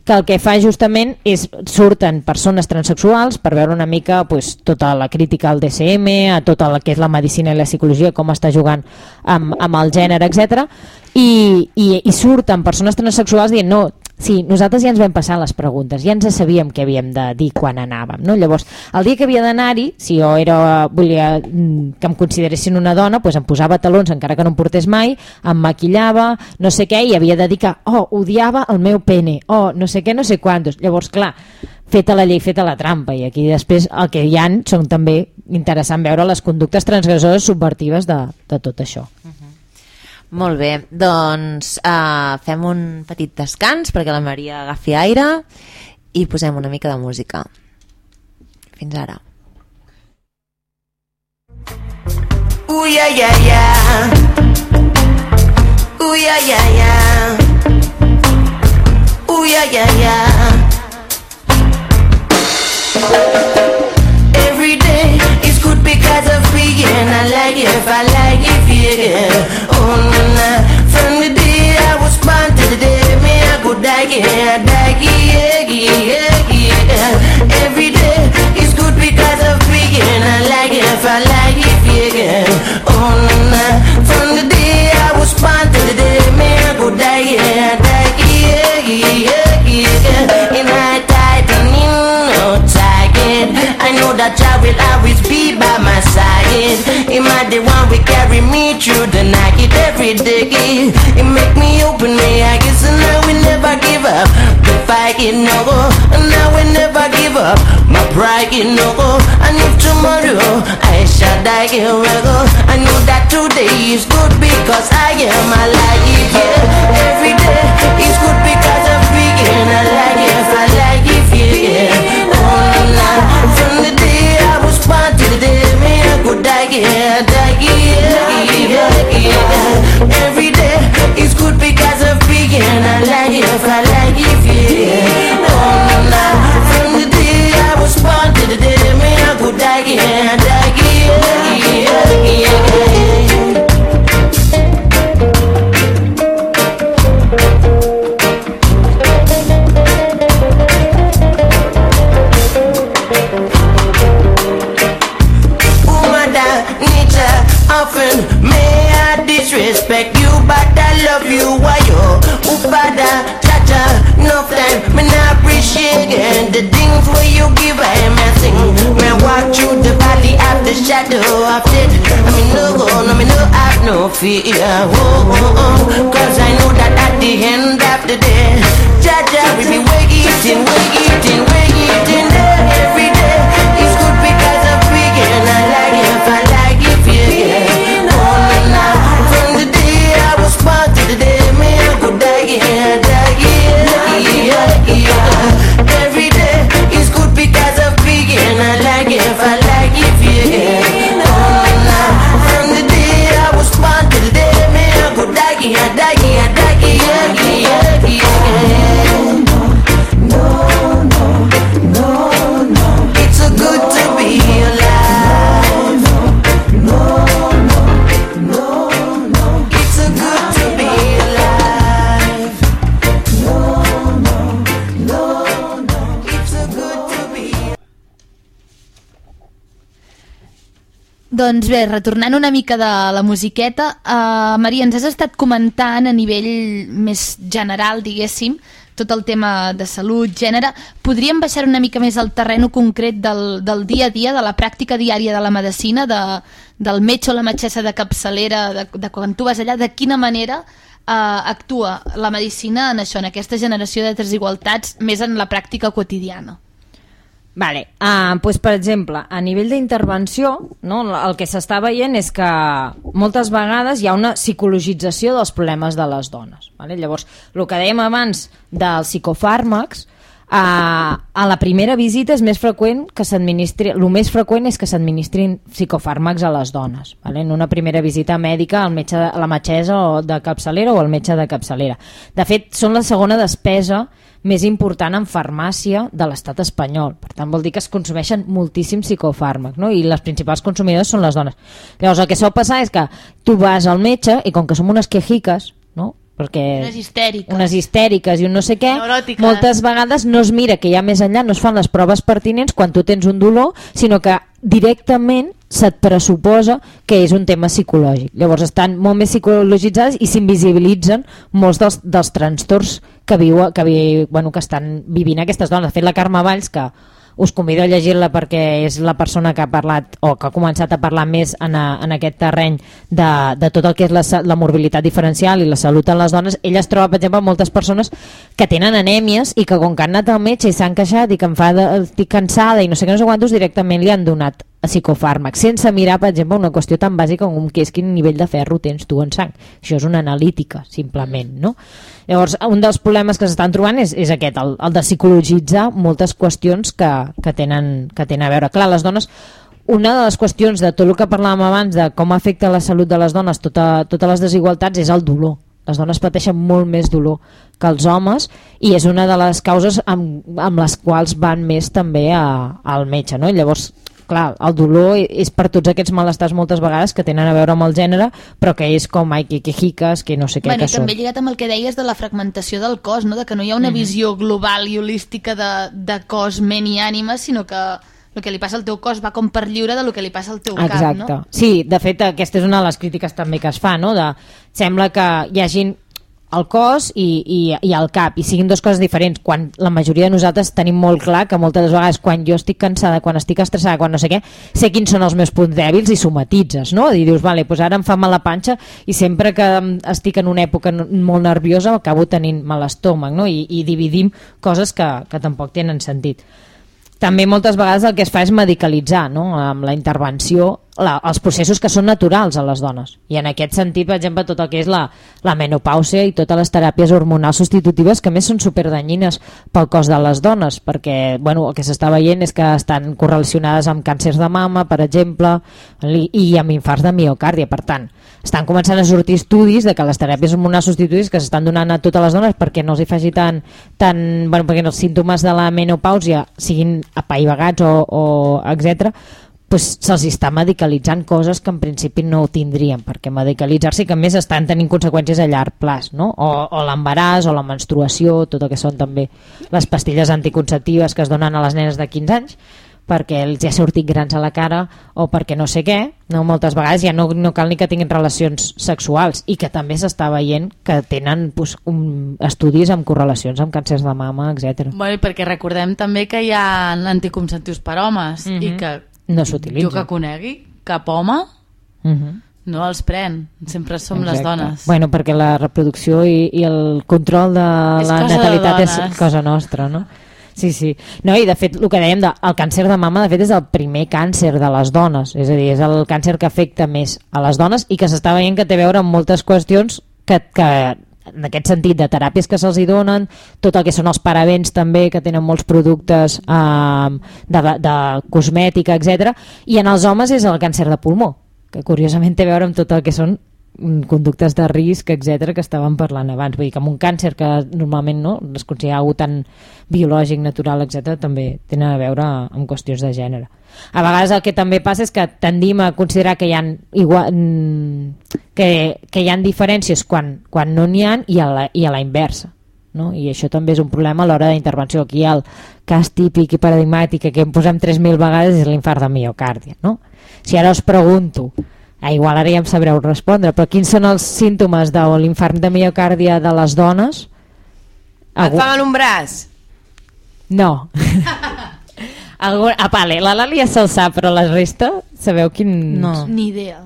que el que fa justament és surten persones transexuals per veure una mica pues, tota la crítica al DSM, a tota la que és la medicina i la psicologia, com està jugant amb, amb el gènere, etc. I, i, i surten persones transexuals dient no, sí, nosaltres ja ens vam passar les preguntes, ja ens sabíem què havíem de dir quan anàvem. No? Llavors, el dia que havia d'anar-hi, si jo era, volia mm, que em consideressin una dona, doncs em posava talons encara que no em portés mai, em maquillava, no sé què, i havia de dir que, oh, odiava el meu pene, oh, no sé què, no sé quantos. Llavors, clar, feta la llei, feta la trampa, i aquí després el que hi han són també interessant veure les conductes transgressores subvertives de, de tot això. Molt bé, doncs uh, fem un petit descans perquè la Maria agafi aire i posem una mica de música. Fins ara. Ooh yeah yeah yeah. Ooh yeah yeah yeah. Ooh yeah yeah yeah. Every day is good because of being. I like it if I like it, yeah. Oh na na. From the day I was born to the day me I go die, yeah, die, yeah, yeah, yeah. Every day is good because of being. I like it if I like it, yeah. Oh na na. From the day I was born to the day me I go die, yeah, die, yeah, yeah, yeah. And I died and in no target. I know that I will always be by my side. Am I the one will carry me through fight no go, and I will never give up. My pride no go, and if tomorrow I shall die, will go. I know that today is good because I am alive. Yeah, every day is good because of being alive. If I like it, yeah. Oh, na, from the day I was born to the day me I could die, yeah, die, yeah, yeah, yeah. Every day is good because of being alive. If end. The shadow of death. I mean, no go, no me no have no fear. Oh, oh, oh. Cause I know that at the end of the day, Jaja will be waiting, Doncs bé, retornant una mica de la musiqueta, uh, Maria, ens has estat comentant a nivell més general, diguéssim, tot el tema de salut, gènere. Podríem baixar una mica més al terreno concret del, del dia a dia, de la pràctica diària de la medicina, de, del metge o la metgessa de capçalera, de, de quan tu vas allà, de quina manera uh, actua la medicina en això, en aquesta generació de desigualtats, més en la pràctica quotidiana. Vale, uh, pues, per exemple, a nivell d'intervenció, no, el que s'està veient és que moltes vegades hi ha una psicologització dels problemes de les dones. Vale? Llavors, el que dèiem abans dels psicofàrmacs, uh, a la primera visita és més freqüent que s'administri... El més freqüent és que s'administrin psicofàrmacs a les dones. Vale? En una primera visita mèdica al metge, a la metgessa o de capçalera o al metge de capçalera. De fet, són la segona despesa més important en farmàcia de l'estat espanyol. Per tant, vol dir que es consumeixen moltíssims psicofàrmacs, no? i les principals consumidores són les dones. Llavors, el que sol passar és que tu vas al metge i com que som unes quejiques, no? Perquè Unes histèriques. unes histèriques i un no sé què, Neuròtiques. moltes vegades no es mira que hi ha més enllà, no es fan les proves pertinents quan tu tens un dolor, sinó que directament se't pressuposa que és un tema psicològic. Llavors estan molt més psicologitzades i s'invisibilitzen molts dels, dels trastorns que, viu, que, vi, bueno, que estan vivint aquestes dones. De fet, la Carme Valls, que us convido a llegir-la perquè és la persona que ha parlat o que ha començat a parlar més en, a, en aquest terreny de, de tot el que és la, la morbilitat diferencial i la salut en les dones, ella es troba, per exemple, moltes persones que tenen anèmies i que com que han anat al metge i s'han queixat i que em fa de, estic cansada i no sé què, no sé quantos, directament li han donat psicofàrmac, sense mirar, per exemple, una qüestió tan bàsica com que és quin nivell de ferro tens tu en sang. Això és una analítica, simplement, no? Llavors, un dels problemes que s'estan trobant és, és aquest, el, el de psicologitzar moltes qüestions que, que, tenen, que tenen a veure. Clar, les dones una de les qüestions de tot el que parlàvem abans de com afecta la salut de les dones tota, totes les desigualtats és el dolor les dones pateixen molt més dolor que els homes i és una de les causes amb, amb les quals van més també a, al metge no? Llavors clar, el dolor és per tots aquests malestars moltes vegades que tenen a veure amb el gènere però que és com ai, que quejiques, que no sé què Bueno, que i també són lligat amb el que deies de la fragmentació del cos, no? de que no hi ha una visió global i holística de, de cos, ment i ànima, sinó que el que li passa al teu cos va com per lliure del que li passa al teu Exacte. cap, no? Sí, de fet, aquesta és una de les crítiques també que es fa, no? De, sembla que hi hagin el cos i, i, i el cap, i siguin dues coses diferents, quan la majoria de nosaltres tenim molt clar que moltes vegades quan jo estic cansada, quan estic estressada, quan no sé què, sé quins són els meus punts dèbils i somatitzes, no? I dius, vale, doncs ara em fa mal la panxa i sempre que estic en una època molt nerviosa acabo tenint mal estómac, no? I, i dividim coses que, que tampoc tenen sentit també moltes vegades el que es fa és medicalitzar no? amb la intervenció la, els processos que són naturals a les dones. I en aquest sentit, per exemple, tot el que és la, la menopàusia i totes les teràpies hormonals substitutives que més són superdanyines pel cos de les dones perquè bueno, el que s'està veient és que estan correlacionades amb càncers de mama, per exemple i, amb infarts de miocàrdia. Per tant, estan començant a sortir estudis de que les teràpies hormonals substitutives que s'estan donant a totes les dones perquè no els hi faci tan, tan bueno, perquè els símptomes de la menopàusia siguin apaivagats o, o etc pues se'ls està medicalitzant coses que en principi no ho tindrien perquè medicalitzar-se que més estan tenint conseqüències a llarg plaç no? o, o l'embaràs o la menstruació tot el que són també les pastilles anticonceptives que es donen a les nenes de 15 anys perquè els ja ha sortit grans a la cara o perquè no sé què, no? moltes vegades ja no, no cal ni que tinguin relacions sexuals i que també s'està veient que tenen pues, un, estudis amb correlacions amb càncers de mama, etc. Bueno, perquè recordem també que hi ha anticonceptius per homes Mhm. i que No jo que s'utilitza. conegui cap home Uh -huh. no els pren, sempre som les Exacte. dones. Bueno, perquè la reproducció i, i el control de És la cosa de natalitat és cosa nostra, no? Sí, sí. No, i de fet, el que dèiem, de, el càncer de mama, de fet, és el primer càncer de les dones. És a dir, és el càncer que afecta més a les dones i que s'està veient que té a veure amb moltes qüestions que, que en aquest sentit, de teràpies que se'ls donen, tot el que són els parabens també, que tenen molts productes eh, de, de cosmètica, etc. I en els homes és el càncer de pulmó, que curiosament té a veure amb tot el que són conductes de risc, etc que estàvem parlant abans. Vull dir que amb un càncer que normalment no, es considera algú tan biològic, natural, etc també tenen a veure amb qüestions de gènere. A vegades el que també passa és que tendim a considerar que hi ha, igual, mm, que, que hi ha diferències quan, quan no n'hi ha i a la, i a la inversa. No? I això també és un problema a l'hora d'intervenció. Aquí el cas típic i paradigmàtic que em posem 3.000 vegades és l'infart de miocàrdia. No? Si ara us pregunto, ah, igual ara ja em sabreu respondre, però quins són els símptomes de l'infart de miocàrdia de les dones? Et fa mal un braç? No. Algú... Ah, vale, la Lali ja se'l sap, però la resta, sabeu quin... No. Ni idea.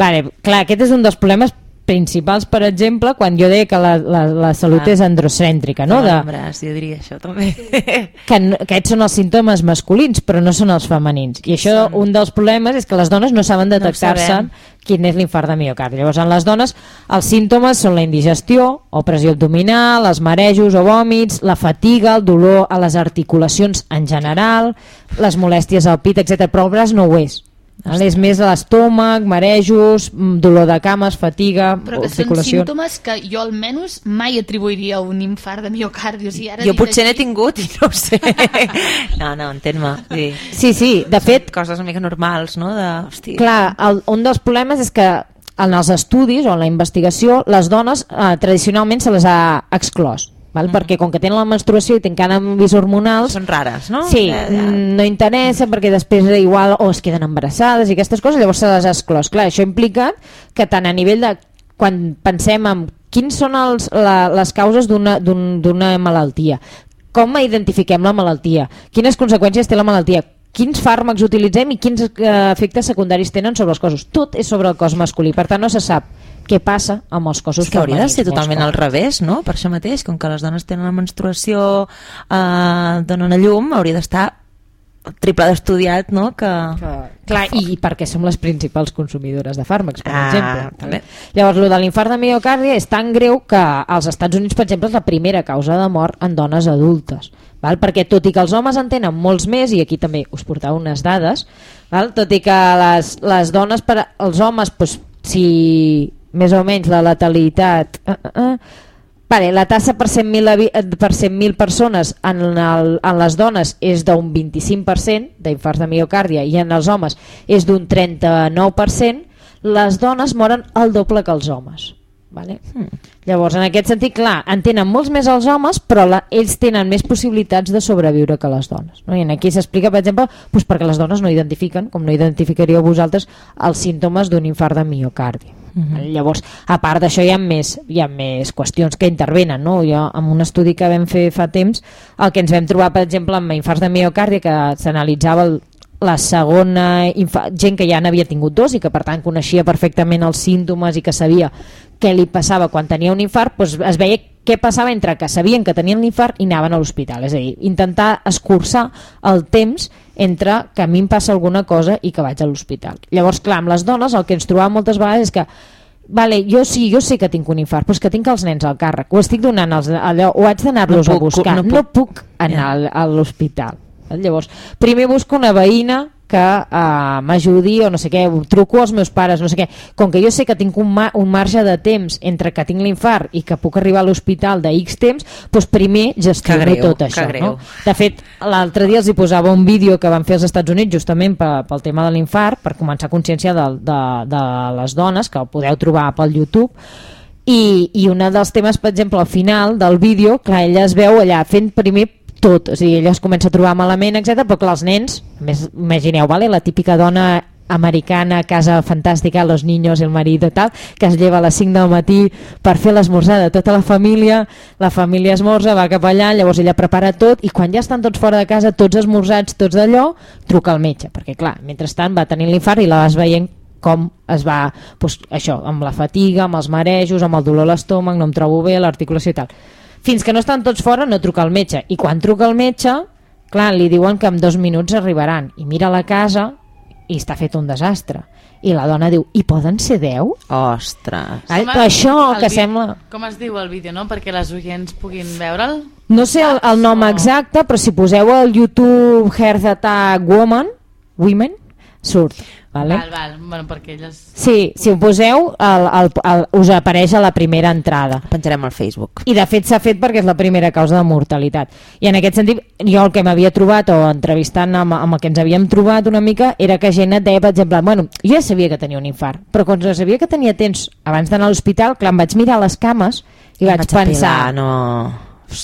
Vale, clar, aquest és un dels problemes principals, per exemple, quan jo deia que la, la, la salut Clar. és androcèntrica, no? De... De, jo diria això també. que n- aquests són els símptomes masculins, però no són els femenins. I això, un dels problemes és que les dones no saben detectar-se sabem. quin és l'infart de miocardi. Llavors, en les dones, els símptomes són la indigestió o pressió abdominal, els marejos o vòmits, la fatiga, el dolor a les articulacions en general, les molèsties al pit, etc. Però el braç no ho és. És més a l'estómac, marejos, mm, dolor de cames, fatiga, Però que són símptomes que jo almenys mai atribuiria a un infart de miocardi. O sigui, ara Jo potser n'he tingut i no ho sé. No, no, entén-me. Sí. Sí, sí, de fet, Coses una mica normals, no? De, hosti, Clar, el, un dels problemes és que en els estudis o en la investigació les dones eh, tradicionalment se les ha exclòs val? perquè com que tenen la menstruació i tenen canvis hormonals Són rares, no? Sí, Ja, ja. mm, no interessa perquè després igual o es queden embarassades i aquestes coses, llavors se les ha exclòs. Clar, això implica que tant a nivell de quan pensem en quins són els, la, les causes d'una d'un- d'una malaltia, com identifiquem la malaltia, quines conseqüències té la malaltia, quins fàrmacs utilitzem i quins eh, efectes secundaris tenen sobre els cossos. Tot és sobre el cos masculí, per tant no se sap què passa amb els cossos És que hauria de ser totalment al revés, no? Per això mateix, com que les dones tenen la menstruació, eh, donen a llum, hauria d'estar triple d'estudiat, no? Que... Clar, i perquè som les principals consumidores de fàrmacs, per Ah, exemple. també. Llavors, el de l'infart de miocàrdia és tan greu que als Estats Units, per exemple, és la primera causa de mort en dones adultes. Val? Perquè tot i que els homes en tenen molts més, i aquí també us portava unes dades, val? tot i que les, les dones, per, els homes, doncs, si més o menys la letalitat... Uh, uh, uh, Vale, la tassa per 100.000 habi- eh, per 100.000 persones en, el, en les dones és d'un 25% d'infarts de miocàrdia i en els homes és d'un 39%, les dones moren el doble que els homes. Vale? Hmm. Llavors, en aquest sentit, clar, en tenen molts més els homes, però la, ells tenen més possibilitats de sobreviure que les dones. No? I en aquí s'explica, per exemple, doncs perquè les dones no identifiquen, com no identificaríeu vosaltres, els símptomes d'un infart de miocàrdia. -hmm. Llavors, a part d'això hi ha més hi ha més qüestions que intervenen, no? Jo, en un estudi que vam fer fa temps, el que ens vam trobar, per exemple, amb infarts de miocàrdia, que s'analitzava el, la segona gent que ja n'havia tingut dos i que per tant coneixia perfectament els símptomes i que sabia què li passava quan tenia un infart, doncs es veia què passava entre que sabien que tenien l'infart i anaven a l'hospital, és a dir, intentar escurçar el temps entre que a mi em passa alguna cosa i que vaig a l'hospital. Llavors, clar, amb les dones el que ens trobàvem moltes vegades és que Vale, jo sí, jo sé que tinc un infart, però és que tinc els nens al càrrec, ho estic donant als, allò, o haig d'anar-los No a puc, buscar, no no puc. puc, anar a l'hospital. Llavors, primer busco una veïna que uh, m'ajudi o no sé què, truco als meus pares, no sé què. Com que jo sé que tinc un, ma un marge de temps entre que tinc l'infart i que puc arribar a l'hospital de X temps, doncs primer gestiono greu, tot això. No? De fet, l'altre dia els hi posava un vídeo que van fer als Estats Units justament pe- pel tema de l'infart, per començar a conscienciar de, de, de les dones, que el podeu trobar pel YouTube, i, i un dels temes, per exemple, al final del vídeo, clar, ella es veu allà fent primer tot, o sigui, ella es comença a trobar malament, etc. però clar, els nens, més, imagineu, vale? la típica dona americana, casa fantàstica, los niños, el marido, tal, que es lleva a les 5 del matí per fer l'esmorzar de tota la família, la família esmorza, va cap allà, llavors ella prepara tot i quan ja estan tots fora de casa, tots esmorzats, tots d'allò, truca al metge, perquè clar, mentrestant va tenir l'infart i la vas veient com es va, doncs, això, amb la fatiga, amb els marejos, amb el dolor a l'estómac, no em trobo bé, l'articulació i tal. Fins que no estan tots fora no truca al metge. I quan truca al metge, clar, li diuen que en dos minuts arribaran. I mira la casa i està fet un desastre. I la dona diu, i poden ser 10? Ostres. Ai, però això el que vi- sembla... Com es diu el vídeo, no? Perquè les oients puguin veure'l. No sé el, el nom o- exacte, però si poseu al YouTube Heart Attack Woman, Women, surt. Vale? Val, val. Bueno, perquè elles... Sí, si ho poseu, el, el, el, us apareix a la primera entrada. Penjarem al Facebook. I de fet s'ha fet perquè és la primera causa de mortalitat. I en aquest sentit, jo el que m'havia trobat o entrevistant amb, amb el que ens havíem trobat una mica era que gent et deia, per exemple, bueno, jo ja sabia que tenia un infart, però quan sabia que tenia temps abans d'anar a l'hospital, clar, em vaig mirar les cames i vaig, Vaig pensar, pilar, no...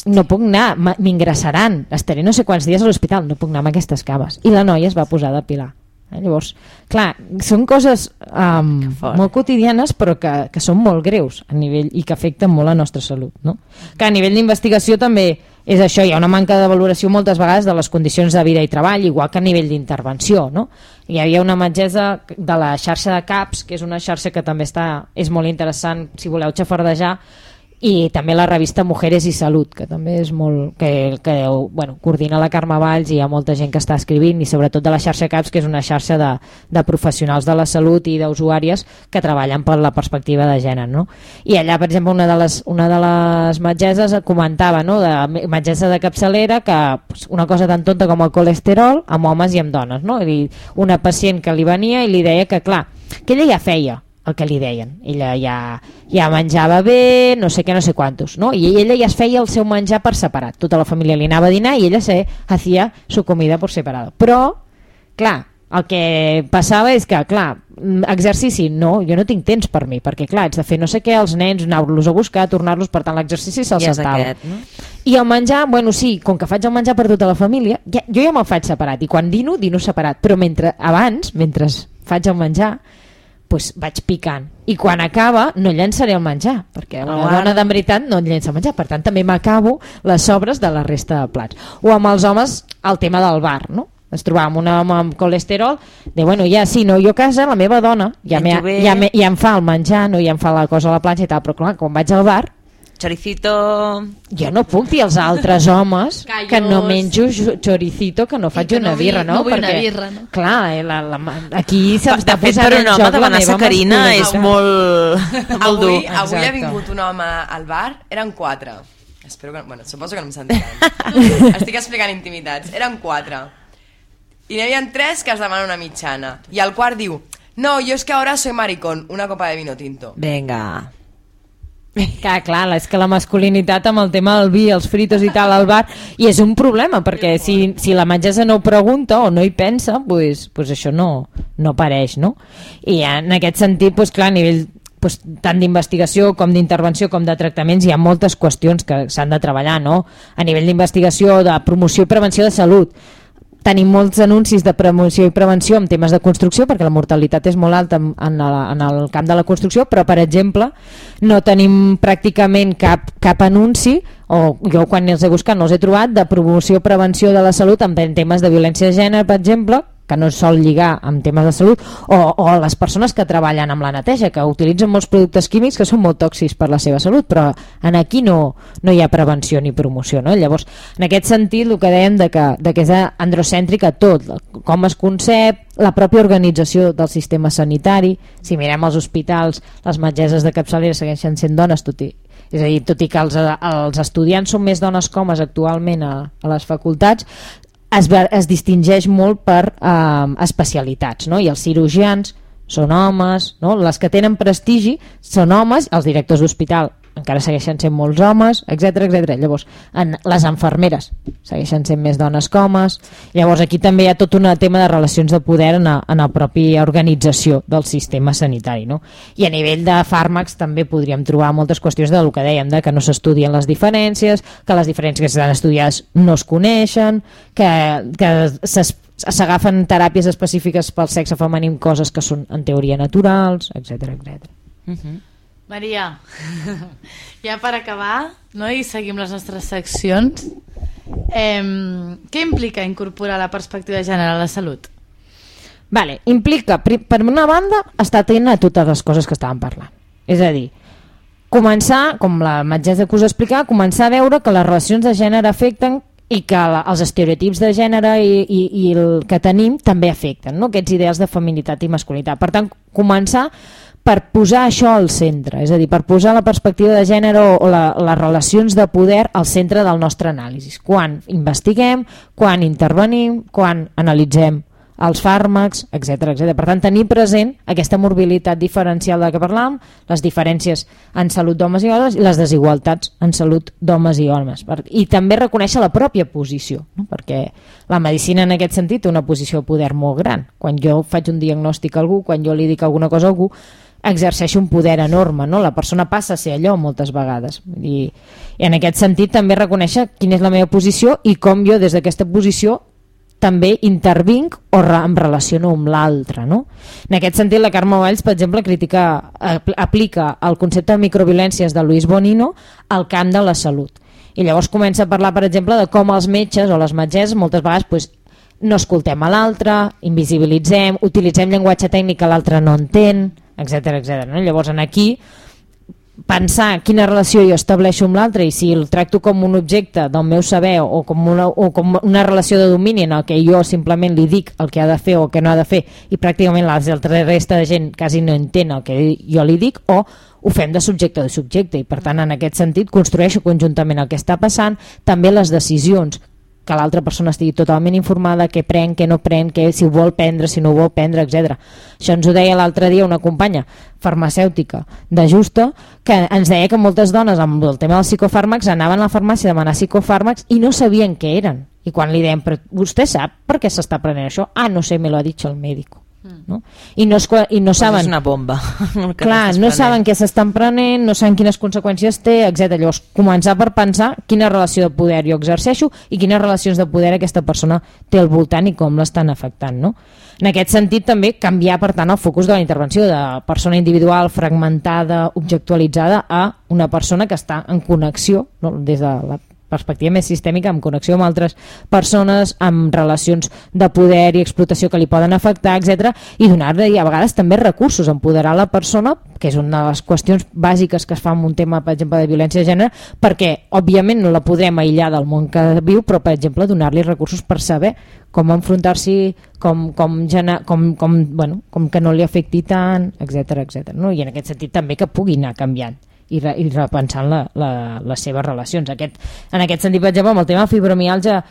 no puc anar, m'ingressaran, estaré no sé quants dies a l'hospital, no puc anar amb aquestes cames. I la noia es va posar a depilar. Eh? Llavors, clar, són coses um, molt quotidianes però que, que són molt greus a nivell i que afecten molt la nostra salut. No? Que a nivell d'investigació també és això, hi ha una manca de valoració moltes vegades de les condicions de vida i treball, igual que a nivell d'intervenció. No? Hi havia una metgessa de la xarxa de CAPS, que és una xarxa que també està, és molt interessant si voleu xafardejar, i també la revista Mujeres i Salut que també és molt que, que bueno, coordina la Carme Valls i hi ha molta gent que està escrivint i sobretot de la xarxa CAPS que és una xarxa de, de professionals de la salut i d'usuàries que treballen per la perspectiva de gènere no? i allà per exemple una de les, una de les metgesses comentava no? de metgessa de capçalera que pues, una cosa tan tonta com el colesterol amb homes i amb dones no? I una pacient que li venia i li deia que clar, que ella ja feia el que li deien. Ella ja, ja menjava bé, no sé què, no sé quantos, no? I ella ja es feia el seu menjar per separat. Tota la família li anava a dinar i ella se hacía su comida por separado. Però, clar, el que passava és que, clar, exercici, no, jo no tinc temps per mi, perquè, clar, haig de fer no sé què, els nens, anar-los a buscar, tornar-los, per tant, l'exercici se'l I és saltava. aquest, no? I el menjar, bueno, sí, com que faig el menjar per tota la família, ja, jo ja me'l faig separat, i quan dino, dino separat, però mentre abans, mentre faig el menjar, pues vaig picant i quan acaba no llançaré el menjar perquè una Ah. dona de veritat no llença menjar per tant també m'acabo les sobres de la resta de plats o amb els homes el tema del bar no? es trobava amb un home amb colesterol de bueno, ja sí, no, jo a casa la meva dona ja, me, ja, me, ja em fa el menjar no, ja em fa la cosa a la planxa i tal però clar, quan vaig al bar Choricito... jo no puc dir als altres homes Callos. que no menjo jo- choricito, que no faig que una no vull- birra, no? no vull una Perquè, birra, no? Clar, eh, la, la, aquí s'està De fet, posant per en un home joc la demanar meva sacarina és molt, molt Avui, dur. avui ha vingut un home al bar, eren quatre. Espero que... Bueno, suposo que no em sentiran. Estic explicant intimitats. Eren quatre. I n'hi havia tres que es demanen una mitjana. I el quart diu, no, yo es que ahora soy maricón, una copa de vino tinto. Vinga. Clar, clar, és que la masculinitat amb el tema del vi, els fritos i tal al bar, i és un problema, perquè si, si la metgessa no ho pregunta o no hi pensa, pues, pues això no, no apareix, no? I en aquest sentit, pues, clar, a nivell pues, tant d'investigació com d'intervenció com de tractaments hi ha moltes qüestions que s'han de treballar, no? A nivell d'investigació, de promoció i prevenció de salut, tenim molts anuncis de promoció i prevenció en temes de construcció perquè la mortalitat és molt alta en, en, el, en el camp de la construcció però per exemple no tenim pràcticament cap, cap anunci o jo quan els he buscat no els he trobat de promoció i prevenció de la salut en temes de violència de gènere per exemple que no sol lligar amb temes de salut o, o les persones que treballen amb la neteja que utilitzen molts productes químics que són molt tòxics per la seva salut però en aquí no, no hi ha prevenció ni promoció no? llavors en aquest sentit el que dèiem de que, de que és androcèntrica tot com es concep, la pròpia organització del sistema sanitari si mirem els hospitals, les metgesses de capçalera segueixen sent dones tot i és a dir, tot i que els, els estudiants són més dones que homes actualment a, a les facultats es, es distingeix molt per eh, especialitats, no? i els cirurgians són homes, no? les que tenen prestigi són homes, els directors d'hospital encara segueixen sent molts homes, etc etc. Llavors, en les enfermeres segueixen sent més dones que homes. Llavors, aquí també hi ha tot un tema de relacions de poder en la, en la pròpia organització del sistema sanitari. No? I a nivell de fàrmacs també podríem trobar moltes qüestions del que dèiem, de que no s'estudien les diferències, que les diferències que s'han estudiat no es coneixen, que, que s'agafen teràpies específiques pel sexe femení coses que són en teoria naturals, etc etc. Maria, ja per acabar, no? i seguim les nostres seccions, eh, què implica incorporar la perspectiva de gènere a la salut? Vale, implica, per una banda, estar atent a totes les coses que estàvem parlant. És a dir, començar, com la metgessa que us explicava, començar a veure que les relacions de gènere afecten i que la, els estereotips de gènere i, i, i el que tenim també afecten, no? aquests ideals de feminitat i masculinitat. Per tant, començar per posar això al centre, és a dir, per posar la perspectiva de gènere o, la, les relacions de poder al centre del nostre anàlisi. Quan investiguem, quan intervenim, quan analitzem els fàrmacs, etc etc. Per tant, tenir present aquesta morbilitat diferencial de que parlàvem, les diferències en salut d'homes i dones i les desigualtats en salut d'homes i homes. I també reconèixer la pròpia posició, no? perquè la medicina en aquest sentit té una posició de poder molt gran. Quan jo faig un diagnòstic a algú, quan jo li dic alguna cosa a algú, exerceix un poder enorme, no? la persona passa a ser allò moltes vegades I, i en aquest sentit també reconèixer quina és la meva posició i com jo des d'aquesta posició també intervinc o re, em relaciono amb l'altre. No? En aquest sentit, la Carme Valls, per exemple, critica, apl- aplica el concepte de microviolències de Luis Bonino al camp de la salut. I llavors comença a parlar, per exemple, de com els metges o les metgesses moltes vegades pues, no escoltem a l'altre, invisibilitzem, utilitzem llenguatge tècnic que l'altre no entén, etc etc. No? Llavors, en aquí, pensar quina relació jo estableixo amb l'altre i si el tracto com un objecte del meu saber o com una, o com una relació de domini en el que jo simplement li dic el que ha de fer o el que no ha de fer i pràcticament la resta de gent quasi no entén el que jo li dic o ho fem de subjecte a subjecte i per tant en aquest sentit construeixo conjuntament el que està passant, també les decisions que l'altra persona estigui totalment informada, què pren, què no pren, què, si ho vol prendre, si no ho vol prendre, etc. Això ens ho deia l'altre dia una companya farmacèutica de Justa, que ens deia que moltes dones amb el tema dels psicofàrmacs anaven a la farmàcia a demanar psicofàrmacs i no sabien què eren. I quan li dèiem, però vostè sap per què s'està prenent això? Ah, no sé, me lo ha dicho el médico. No? I, no es, i no Pues saben és una bomba. Clar, no saben què s'estan prenent, no saben quines conseqüències té, etc. Llavors, començar per pensar quina relació de poder jo exerceixo i quines relacions de poder aquesta persona té al voltant i com l'estan afectant. No? En aquest sentit, també canviar, per tant, el focus de la intervenció de persona individual, fragmentada, objectualitzada, a una persona que està en connexió, no? des de la perspectiva més sistèmica, amb connexió amb altres persones, amb relacions de poder i explotació que li poden afectar, etc i donar-li a vegades també recursos, empoderar la persona, que és una de les qüestions bàsiques que es fa en un tema, per exemple, de violència de gènere, perquè, òbviament, no la podrem aïllar del món que viu, però, per exemple, donar-li recursos per saber com enfrontar-s'hi, com, com, com, com, bueno, com que no li afecti tant, etc etc. No? I en aquest sentit també que pugui anar canviant i, re, i repensant la, la, les seves relacions. Aquest, en aquest sentit, per exemple, amb el tema fibromialgia,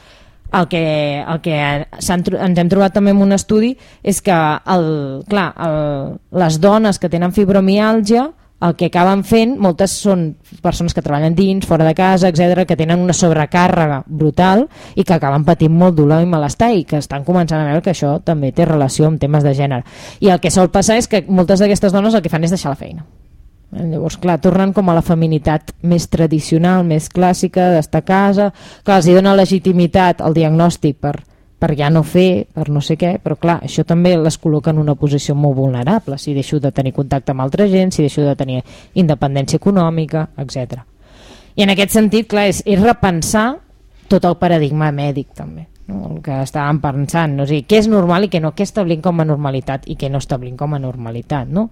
el que, el que ens hem trobat també en un estudi és que el, clar, el, les dones que tenen fibromialgia el que acaben fent, moltes són persones que treballen dins, fora de casa, etc que tenen una sobrecàrrega brutal i que acaben patint molt dolor i malestar i que estan començant a veure que això també té relació amb temes de gènere. I el que sol passar és que moltes d'aquestes dones el que fan és deixar la feina. Eh, Llavors, clar, tornen com a la feminitat més tradicional, més clàssica, d'estar a casa, clar, els hi dona legitimitat al diagnòstic per, per ja no fer, per no sé què, però clar, això també les col·loca en una posició molt vulnerable, si deixo de tenir contacte amb altra gent, si deixo de tenir independència econòmica, etc. I en aquest sentit, clar, és, és repensar tot el paradigma mèdic també no? el que estàvem pensant no? o sigui, què és normal i què no, què establim com a normalitat i què no establim com a normalitat no?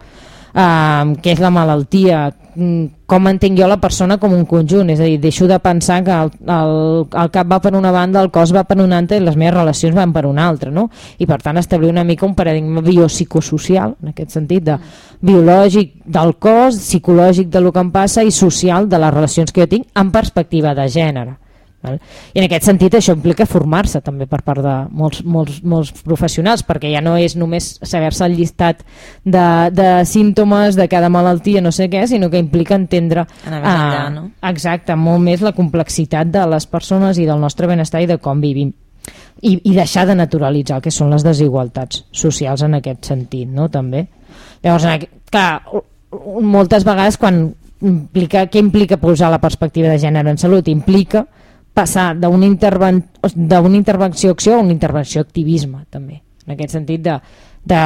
Um, què és la malaltia mm, com entenc jo la persona com un conjunt és a dir, deixo de pensar que el, el, el cap va per una banda, el cos va per una altra i les meves relacions van per una altra no? i per tant establir una mica un paradigma biopsicosocial en aquest sentit de biològic del cos, psicològic de lo que em passa i social de les relacions que jo tinc en perspectiva de gènere Val? I en aquest sentit això implica formar-se també per part de molts, molts, molts professionals perquè ja no és només saber-se el llistat de, de símptomes de cada malaltia, no sé què, sinó que implica entendre Anar més enllà, ah, no? exacte, molt més la complexitat de les persones i del nostre benestar i de com vivim i, i deixar de naturalitzar el que són les desigualtats socials en aquest sentit, no? també llavors, clar, moltes vegades quan implica, què implica posar la perspectiva de gènere en salut? Implica passar d'una interven intervenció acció a una intervenció activisme també, en aquest sentit de, de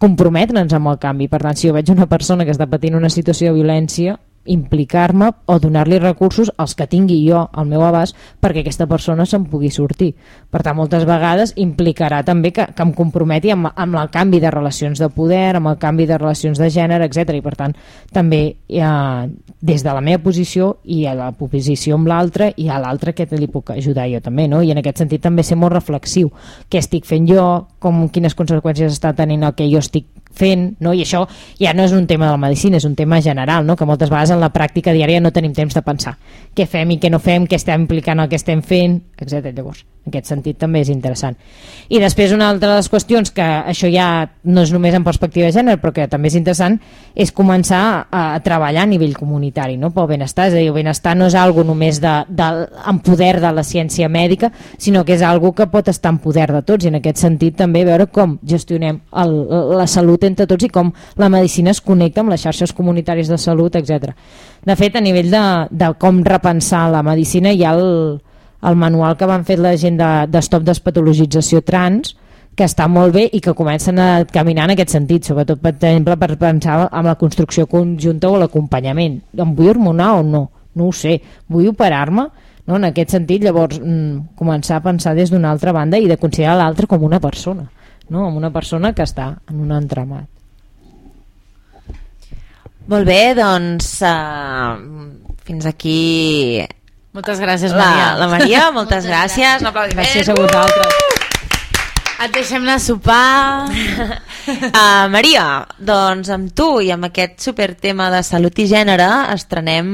comprometre'ns amb el canvi. Per tant si jo veig una persona que està patint una situació de violència implicar-me o donar-li recursos als que tingui jo al meu abast perquè aquesta persona se'n pugui sortir. Per tant, moltes vegades implicarà també que, que em comprometi amb, amb el canvi de relacions de poder, amb el canvi de relacions de gènere, etc. I per tant, també eh, des de la meva posició i a la posició amb l'altre i a l'altre que li puc ajudar jo també, no? I en aquest sentit també ser molt reflexiu. Què estic fent jo, com, quines conseqüències està tenint el que jo estic fent, no? i això ja no és un tema de la medicina, és un tema general, no? que moltes vegades en la pràctica diària no tenim temps de pensar què fem i què no fem, què estem implicant el que estem fent, etc. Llavors, en aquest sentit també és interessant. I després una altra de les qüestions, que això ja no és només en perspectiva de gènere, però que també és interessant, és començar a, treballar a nivell comunitari, no? pel benestar, és a dir, el benestar no és algo només de, de, en poder de la ciència mèdica, sinó que és algo que pot estar en poder de tots, i en aquest sentit també veure com gestionem el, la salut entre tots i com la medicina es connecta amb les xarxes comunitàries de salut, etc. De fet, a nivell de, de com repensar la medicina hi ha el, el manual que van fer la gent de, de stop despatologització trans, que està molt bé i que comencen a caminar en aquest sentit, sobretot per exemple per pensar en la construcció conjunta o l'acompanyament. Em vull hormonar o no? No ho sé. Vull operar-me? No? En aquest sentit, llavors, mm, començar a pensar des d'una altra banda i de considerar l'altre com una persona no? amb una persona que està en un entramat. Molt bé, doncs uh, fins aquí Moltes gràcies, la, Maria. la Maria, moltes, moltes gràcies. gràcies. Un aplaudiment. Gràcies a vosaltres. Et deixem anar a sopar. Uh, Maria, doncs amb tu i amb aquest super tema de salut i gènere estrenem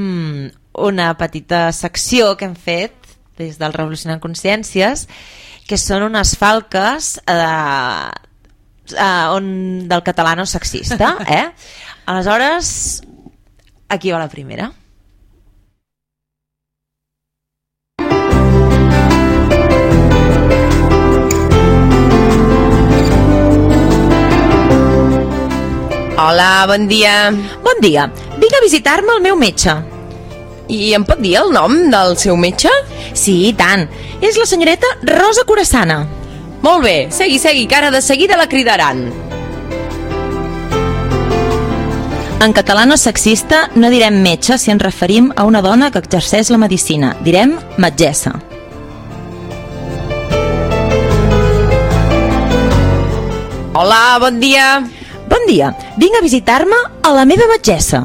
una petita secció que hem fet des del Revolucionant Consciències que són unes falques eh, eh, on, del català no sexista. Eh? Aleshores, aquí va la primera. Hola, bon dia. Bon dia, vinc a visitar-me al meu metge. I em pot dir el nom del seu metge? Sí, i tant. És la senyoreta Rosa Curassana. Molt bé, segui, segui, que ara de seguida la cridaran. En català no sexista no direm metge si ens referim a una dona que exerceix la medicina. Direm metgessa. Hola, bon dia. Bon dia, vinc a visitar-me a la meva metgessa.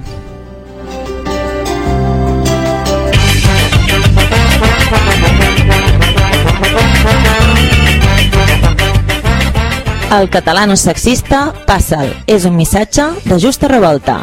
El català no sexista, passa'l. És un missatge de justa revolta.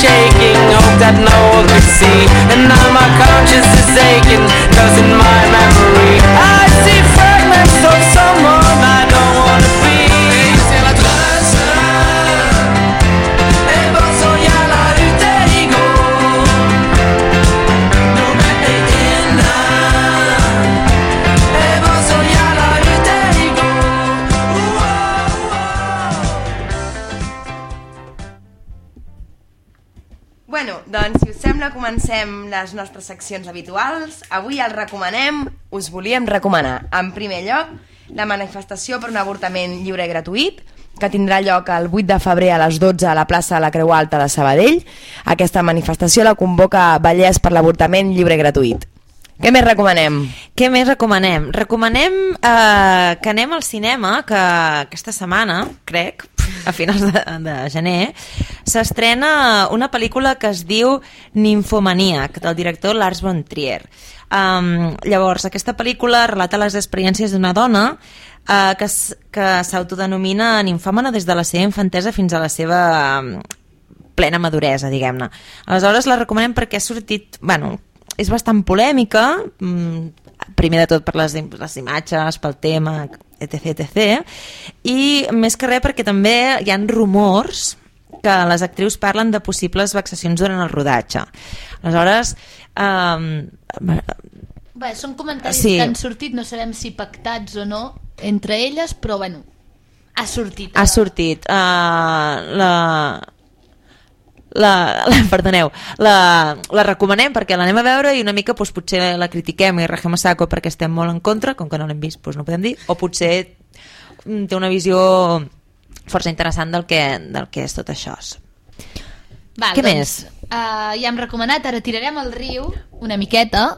Shaking, hope that no one could see. And now my conscience is aching, cause in my memory comencem les nostres seccions habituals. Avui el recomanem, us volíem recomanar, en primer lloc, la manifestació per un avortament lliure i gratuït, que tindrà lloc el 8 de febrer a les 12 a la plaça de la Creu Alta de Sabadell. Aquesta manifestació la convoca Vallès per l'avortament lliure i gratuït. Què més recomanem? Què més recomanem? Recomanem eh, que anem al cinema, que aquesta setmana, crec, a finals de, de gener, s'estrena una pel·lícula que es diu Ninfomaníac, del director Lars von Trier. Um, llavors, aquesta pel·lícula relata les experiències d'una dona uh, que, que s'autodenomina ninfòmana des de la seva infantesa fins a la seva plena maduresa, diguem-ne. Aleshores la recomanem perquè ha sortit... Bueno, és bastant polèmica, mm, primer de tot per les, les imatges, pel tema, etc, etc. I més que res perquè també hi han rumors que les actrius parlen de possibles vexacions durant el rodatge. Aleshores, um, Bé, són comentaris Sí. sí. que han sortit, no sabem si pactats o no entre elles, però bueno, ha sortit. ha sortit uh, la, la, la, perdoneu, la, la recomanem perquè l'anem a veure i una mica doncs, potser la critiquem i regem a saco perquè estem molt en contra, com que no l'hem vist doncs no podem dir, o potser mm, té una visió força interessant del que, del que és tot això. Val, Què doncs, més? Uh, ja hem recomanat, ara tirarem al riu una miqueta,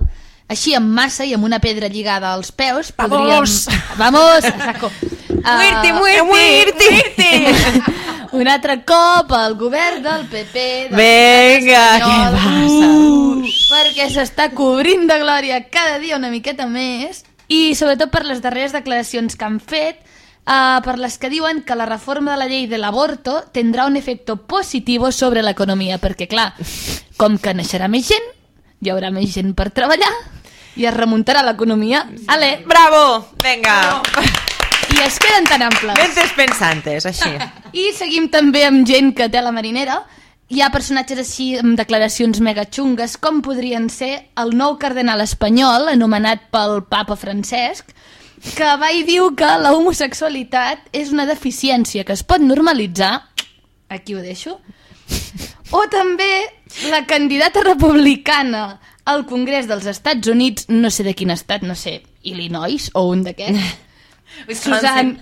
així amb massa i amb una pedra lligada als peus. Podríem... Vamos! Vamos! a saco. Uh, Muerti, muerti, muerti! Un altre cop al govern del PP de Vinga, què passa? Uh, perquè s'està cobrint de glòria cada dia una miqueta més i sobretot per les darreres declaracions que han fet uh, per les que diuen que la reforma de la llei de l'aborto tindrà un efecte positiu sobre l'economia perquè clar, com que naixerà més gent hi haurà més gent per treballar i es remuntarà l'economia Ale, Bravo! Vinga! I es queden tan amples Mentes pensantes, així. i seguim també amb gent que té la marinera. Hi ha personatges així amb declaracions mega xungues, com podrien ser el nou cardenal espanyol, anomenat pel papa Francesc, que va i diu que la homosexualitat és una deficiència que es pot normalitzar, aquí ho deixo, o també la candidata republicana al Congrés dels Estats Units, no sé de quin estat, no sé, Illinois o un d'aquests, Susan...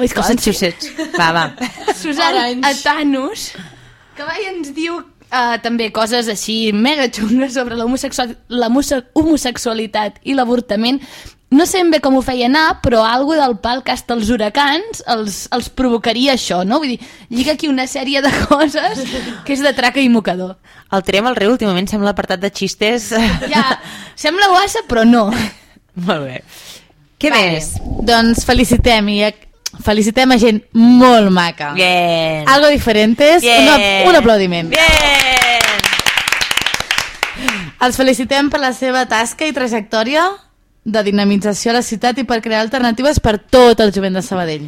Wisconsin. Massachusetts. Va, va. Susan Atanus, que va i ens diu uh, també coses així mega xungues sobre la, homosexual, la homose- homosexualitat i l'avortament. No sé ben bé com ho feia anar, però algo del pal que hasta els huracans els, els provocaria això, no? Vull dir, lliga aquí una sèrie de coses que és de traca i mocador. El Trem al riu últimament sembla l'apartat de xistes. Ja, sembla guassa, però no. Molt bé. Què més? Doncs felicitem i felicitem a gent molt maca. Bien. Algo diferentes, Bien. un, ap- un aplaudiment. Bien. Els felicitem per la seva tasca i trajectòria de dinamització a la ciutat i per crear alternatives per tot el jovent de Sabadell.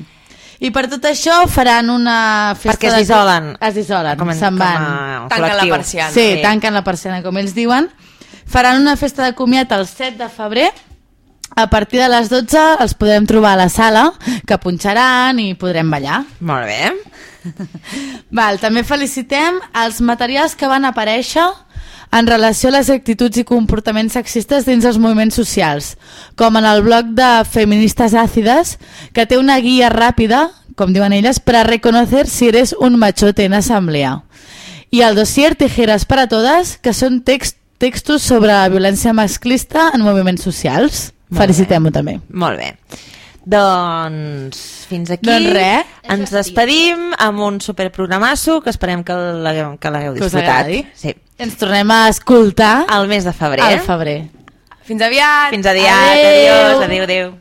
I per tot això faran una festa... Perquè es de- dissolen. Es dissolen, se'n van. Tanquen la persiana. Sí, tanquen la persiana, com ells diuen. Faran una festa de comiat el 7 de febrer. A partir de les 12 els podrem trobar a la sala, que punxaran i podrem ballar. Molt bé. Val, també felicitem els materials que van aparèixer en relació a les actituds i comportaments sexistes dins els moviments socials, com en el blog de Feministes Àcides, que té una guia ràpida, com diuen elles, per a reconocer si eres un machote en assemblea. I el dossier Tijeras para Todas, que són text, textos sobre violència masclista en moviments socials. Felicitem-ho també. Molt bé. Doncs fins aquí Doncs res. ens despedim amb un superprogramasso que esperem que l'hagueu que l'hagueu Que us disfrutat. agradi. Sí. Ens tornem a escoltar Al mes de febrer. al febrer. Fins aviat! Fins aviat. Adéu. Adiós. Adéu, adéu.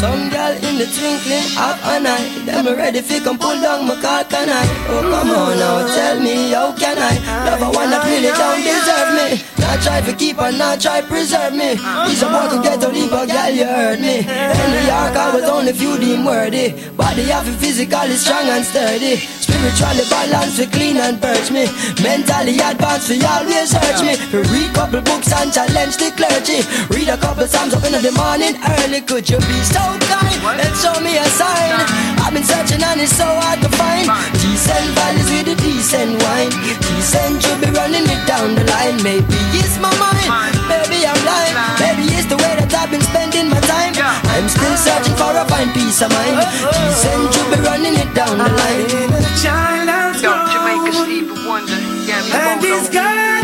Some girl in the twinkling of an eye Them ready fi come pull down my cock and I Oh come on now, tell me how can I a one that really don't deserve me. Not try to keep and not try preserve me. He's a get leap, a girl, you heard me. In New York, I was only few deem worthy. Body have it physically strong and sturdy. Spiritually balanced, we clean and purge me. Mentally advanced, we always search me. We read couple books and challenge the clergy. Read a couple psalms up in the morning early. Could you be so kind and show me a sign? I've been searching and it's so hard to find. Decent values with a decent wine. Decent should be running it down the line. Maybe it's my mind. Maybe I'm lying. Maybe it's the way that I've been spending my time. I'm still searching for a fine peace of mind. Decent should be running it down the line. Child has Yo, grown, Jamaica Stevie Wonder. Yeah, me and Bobo. he's got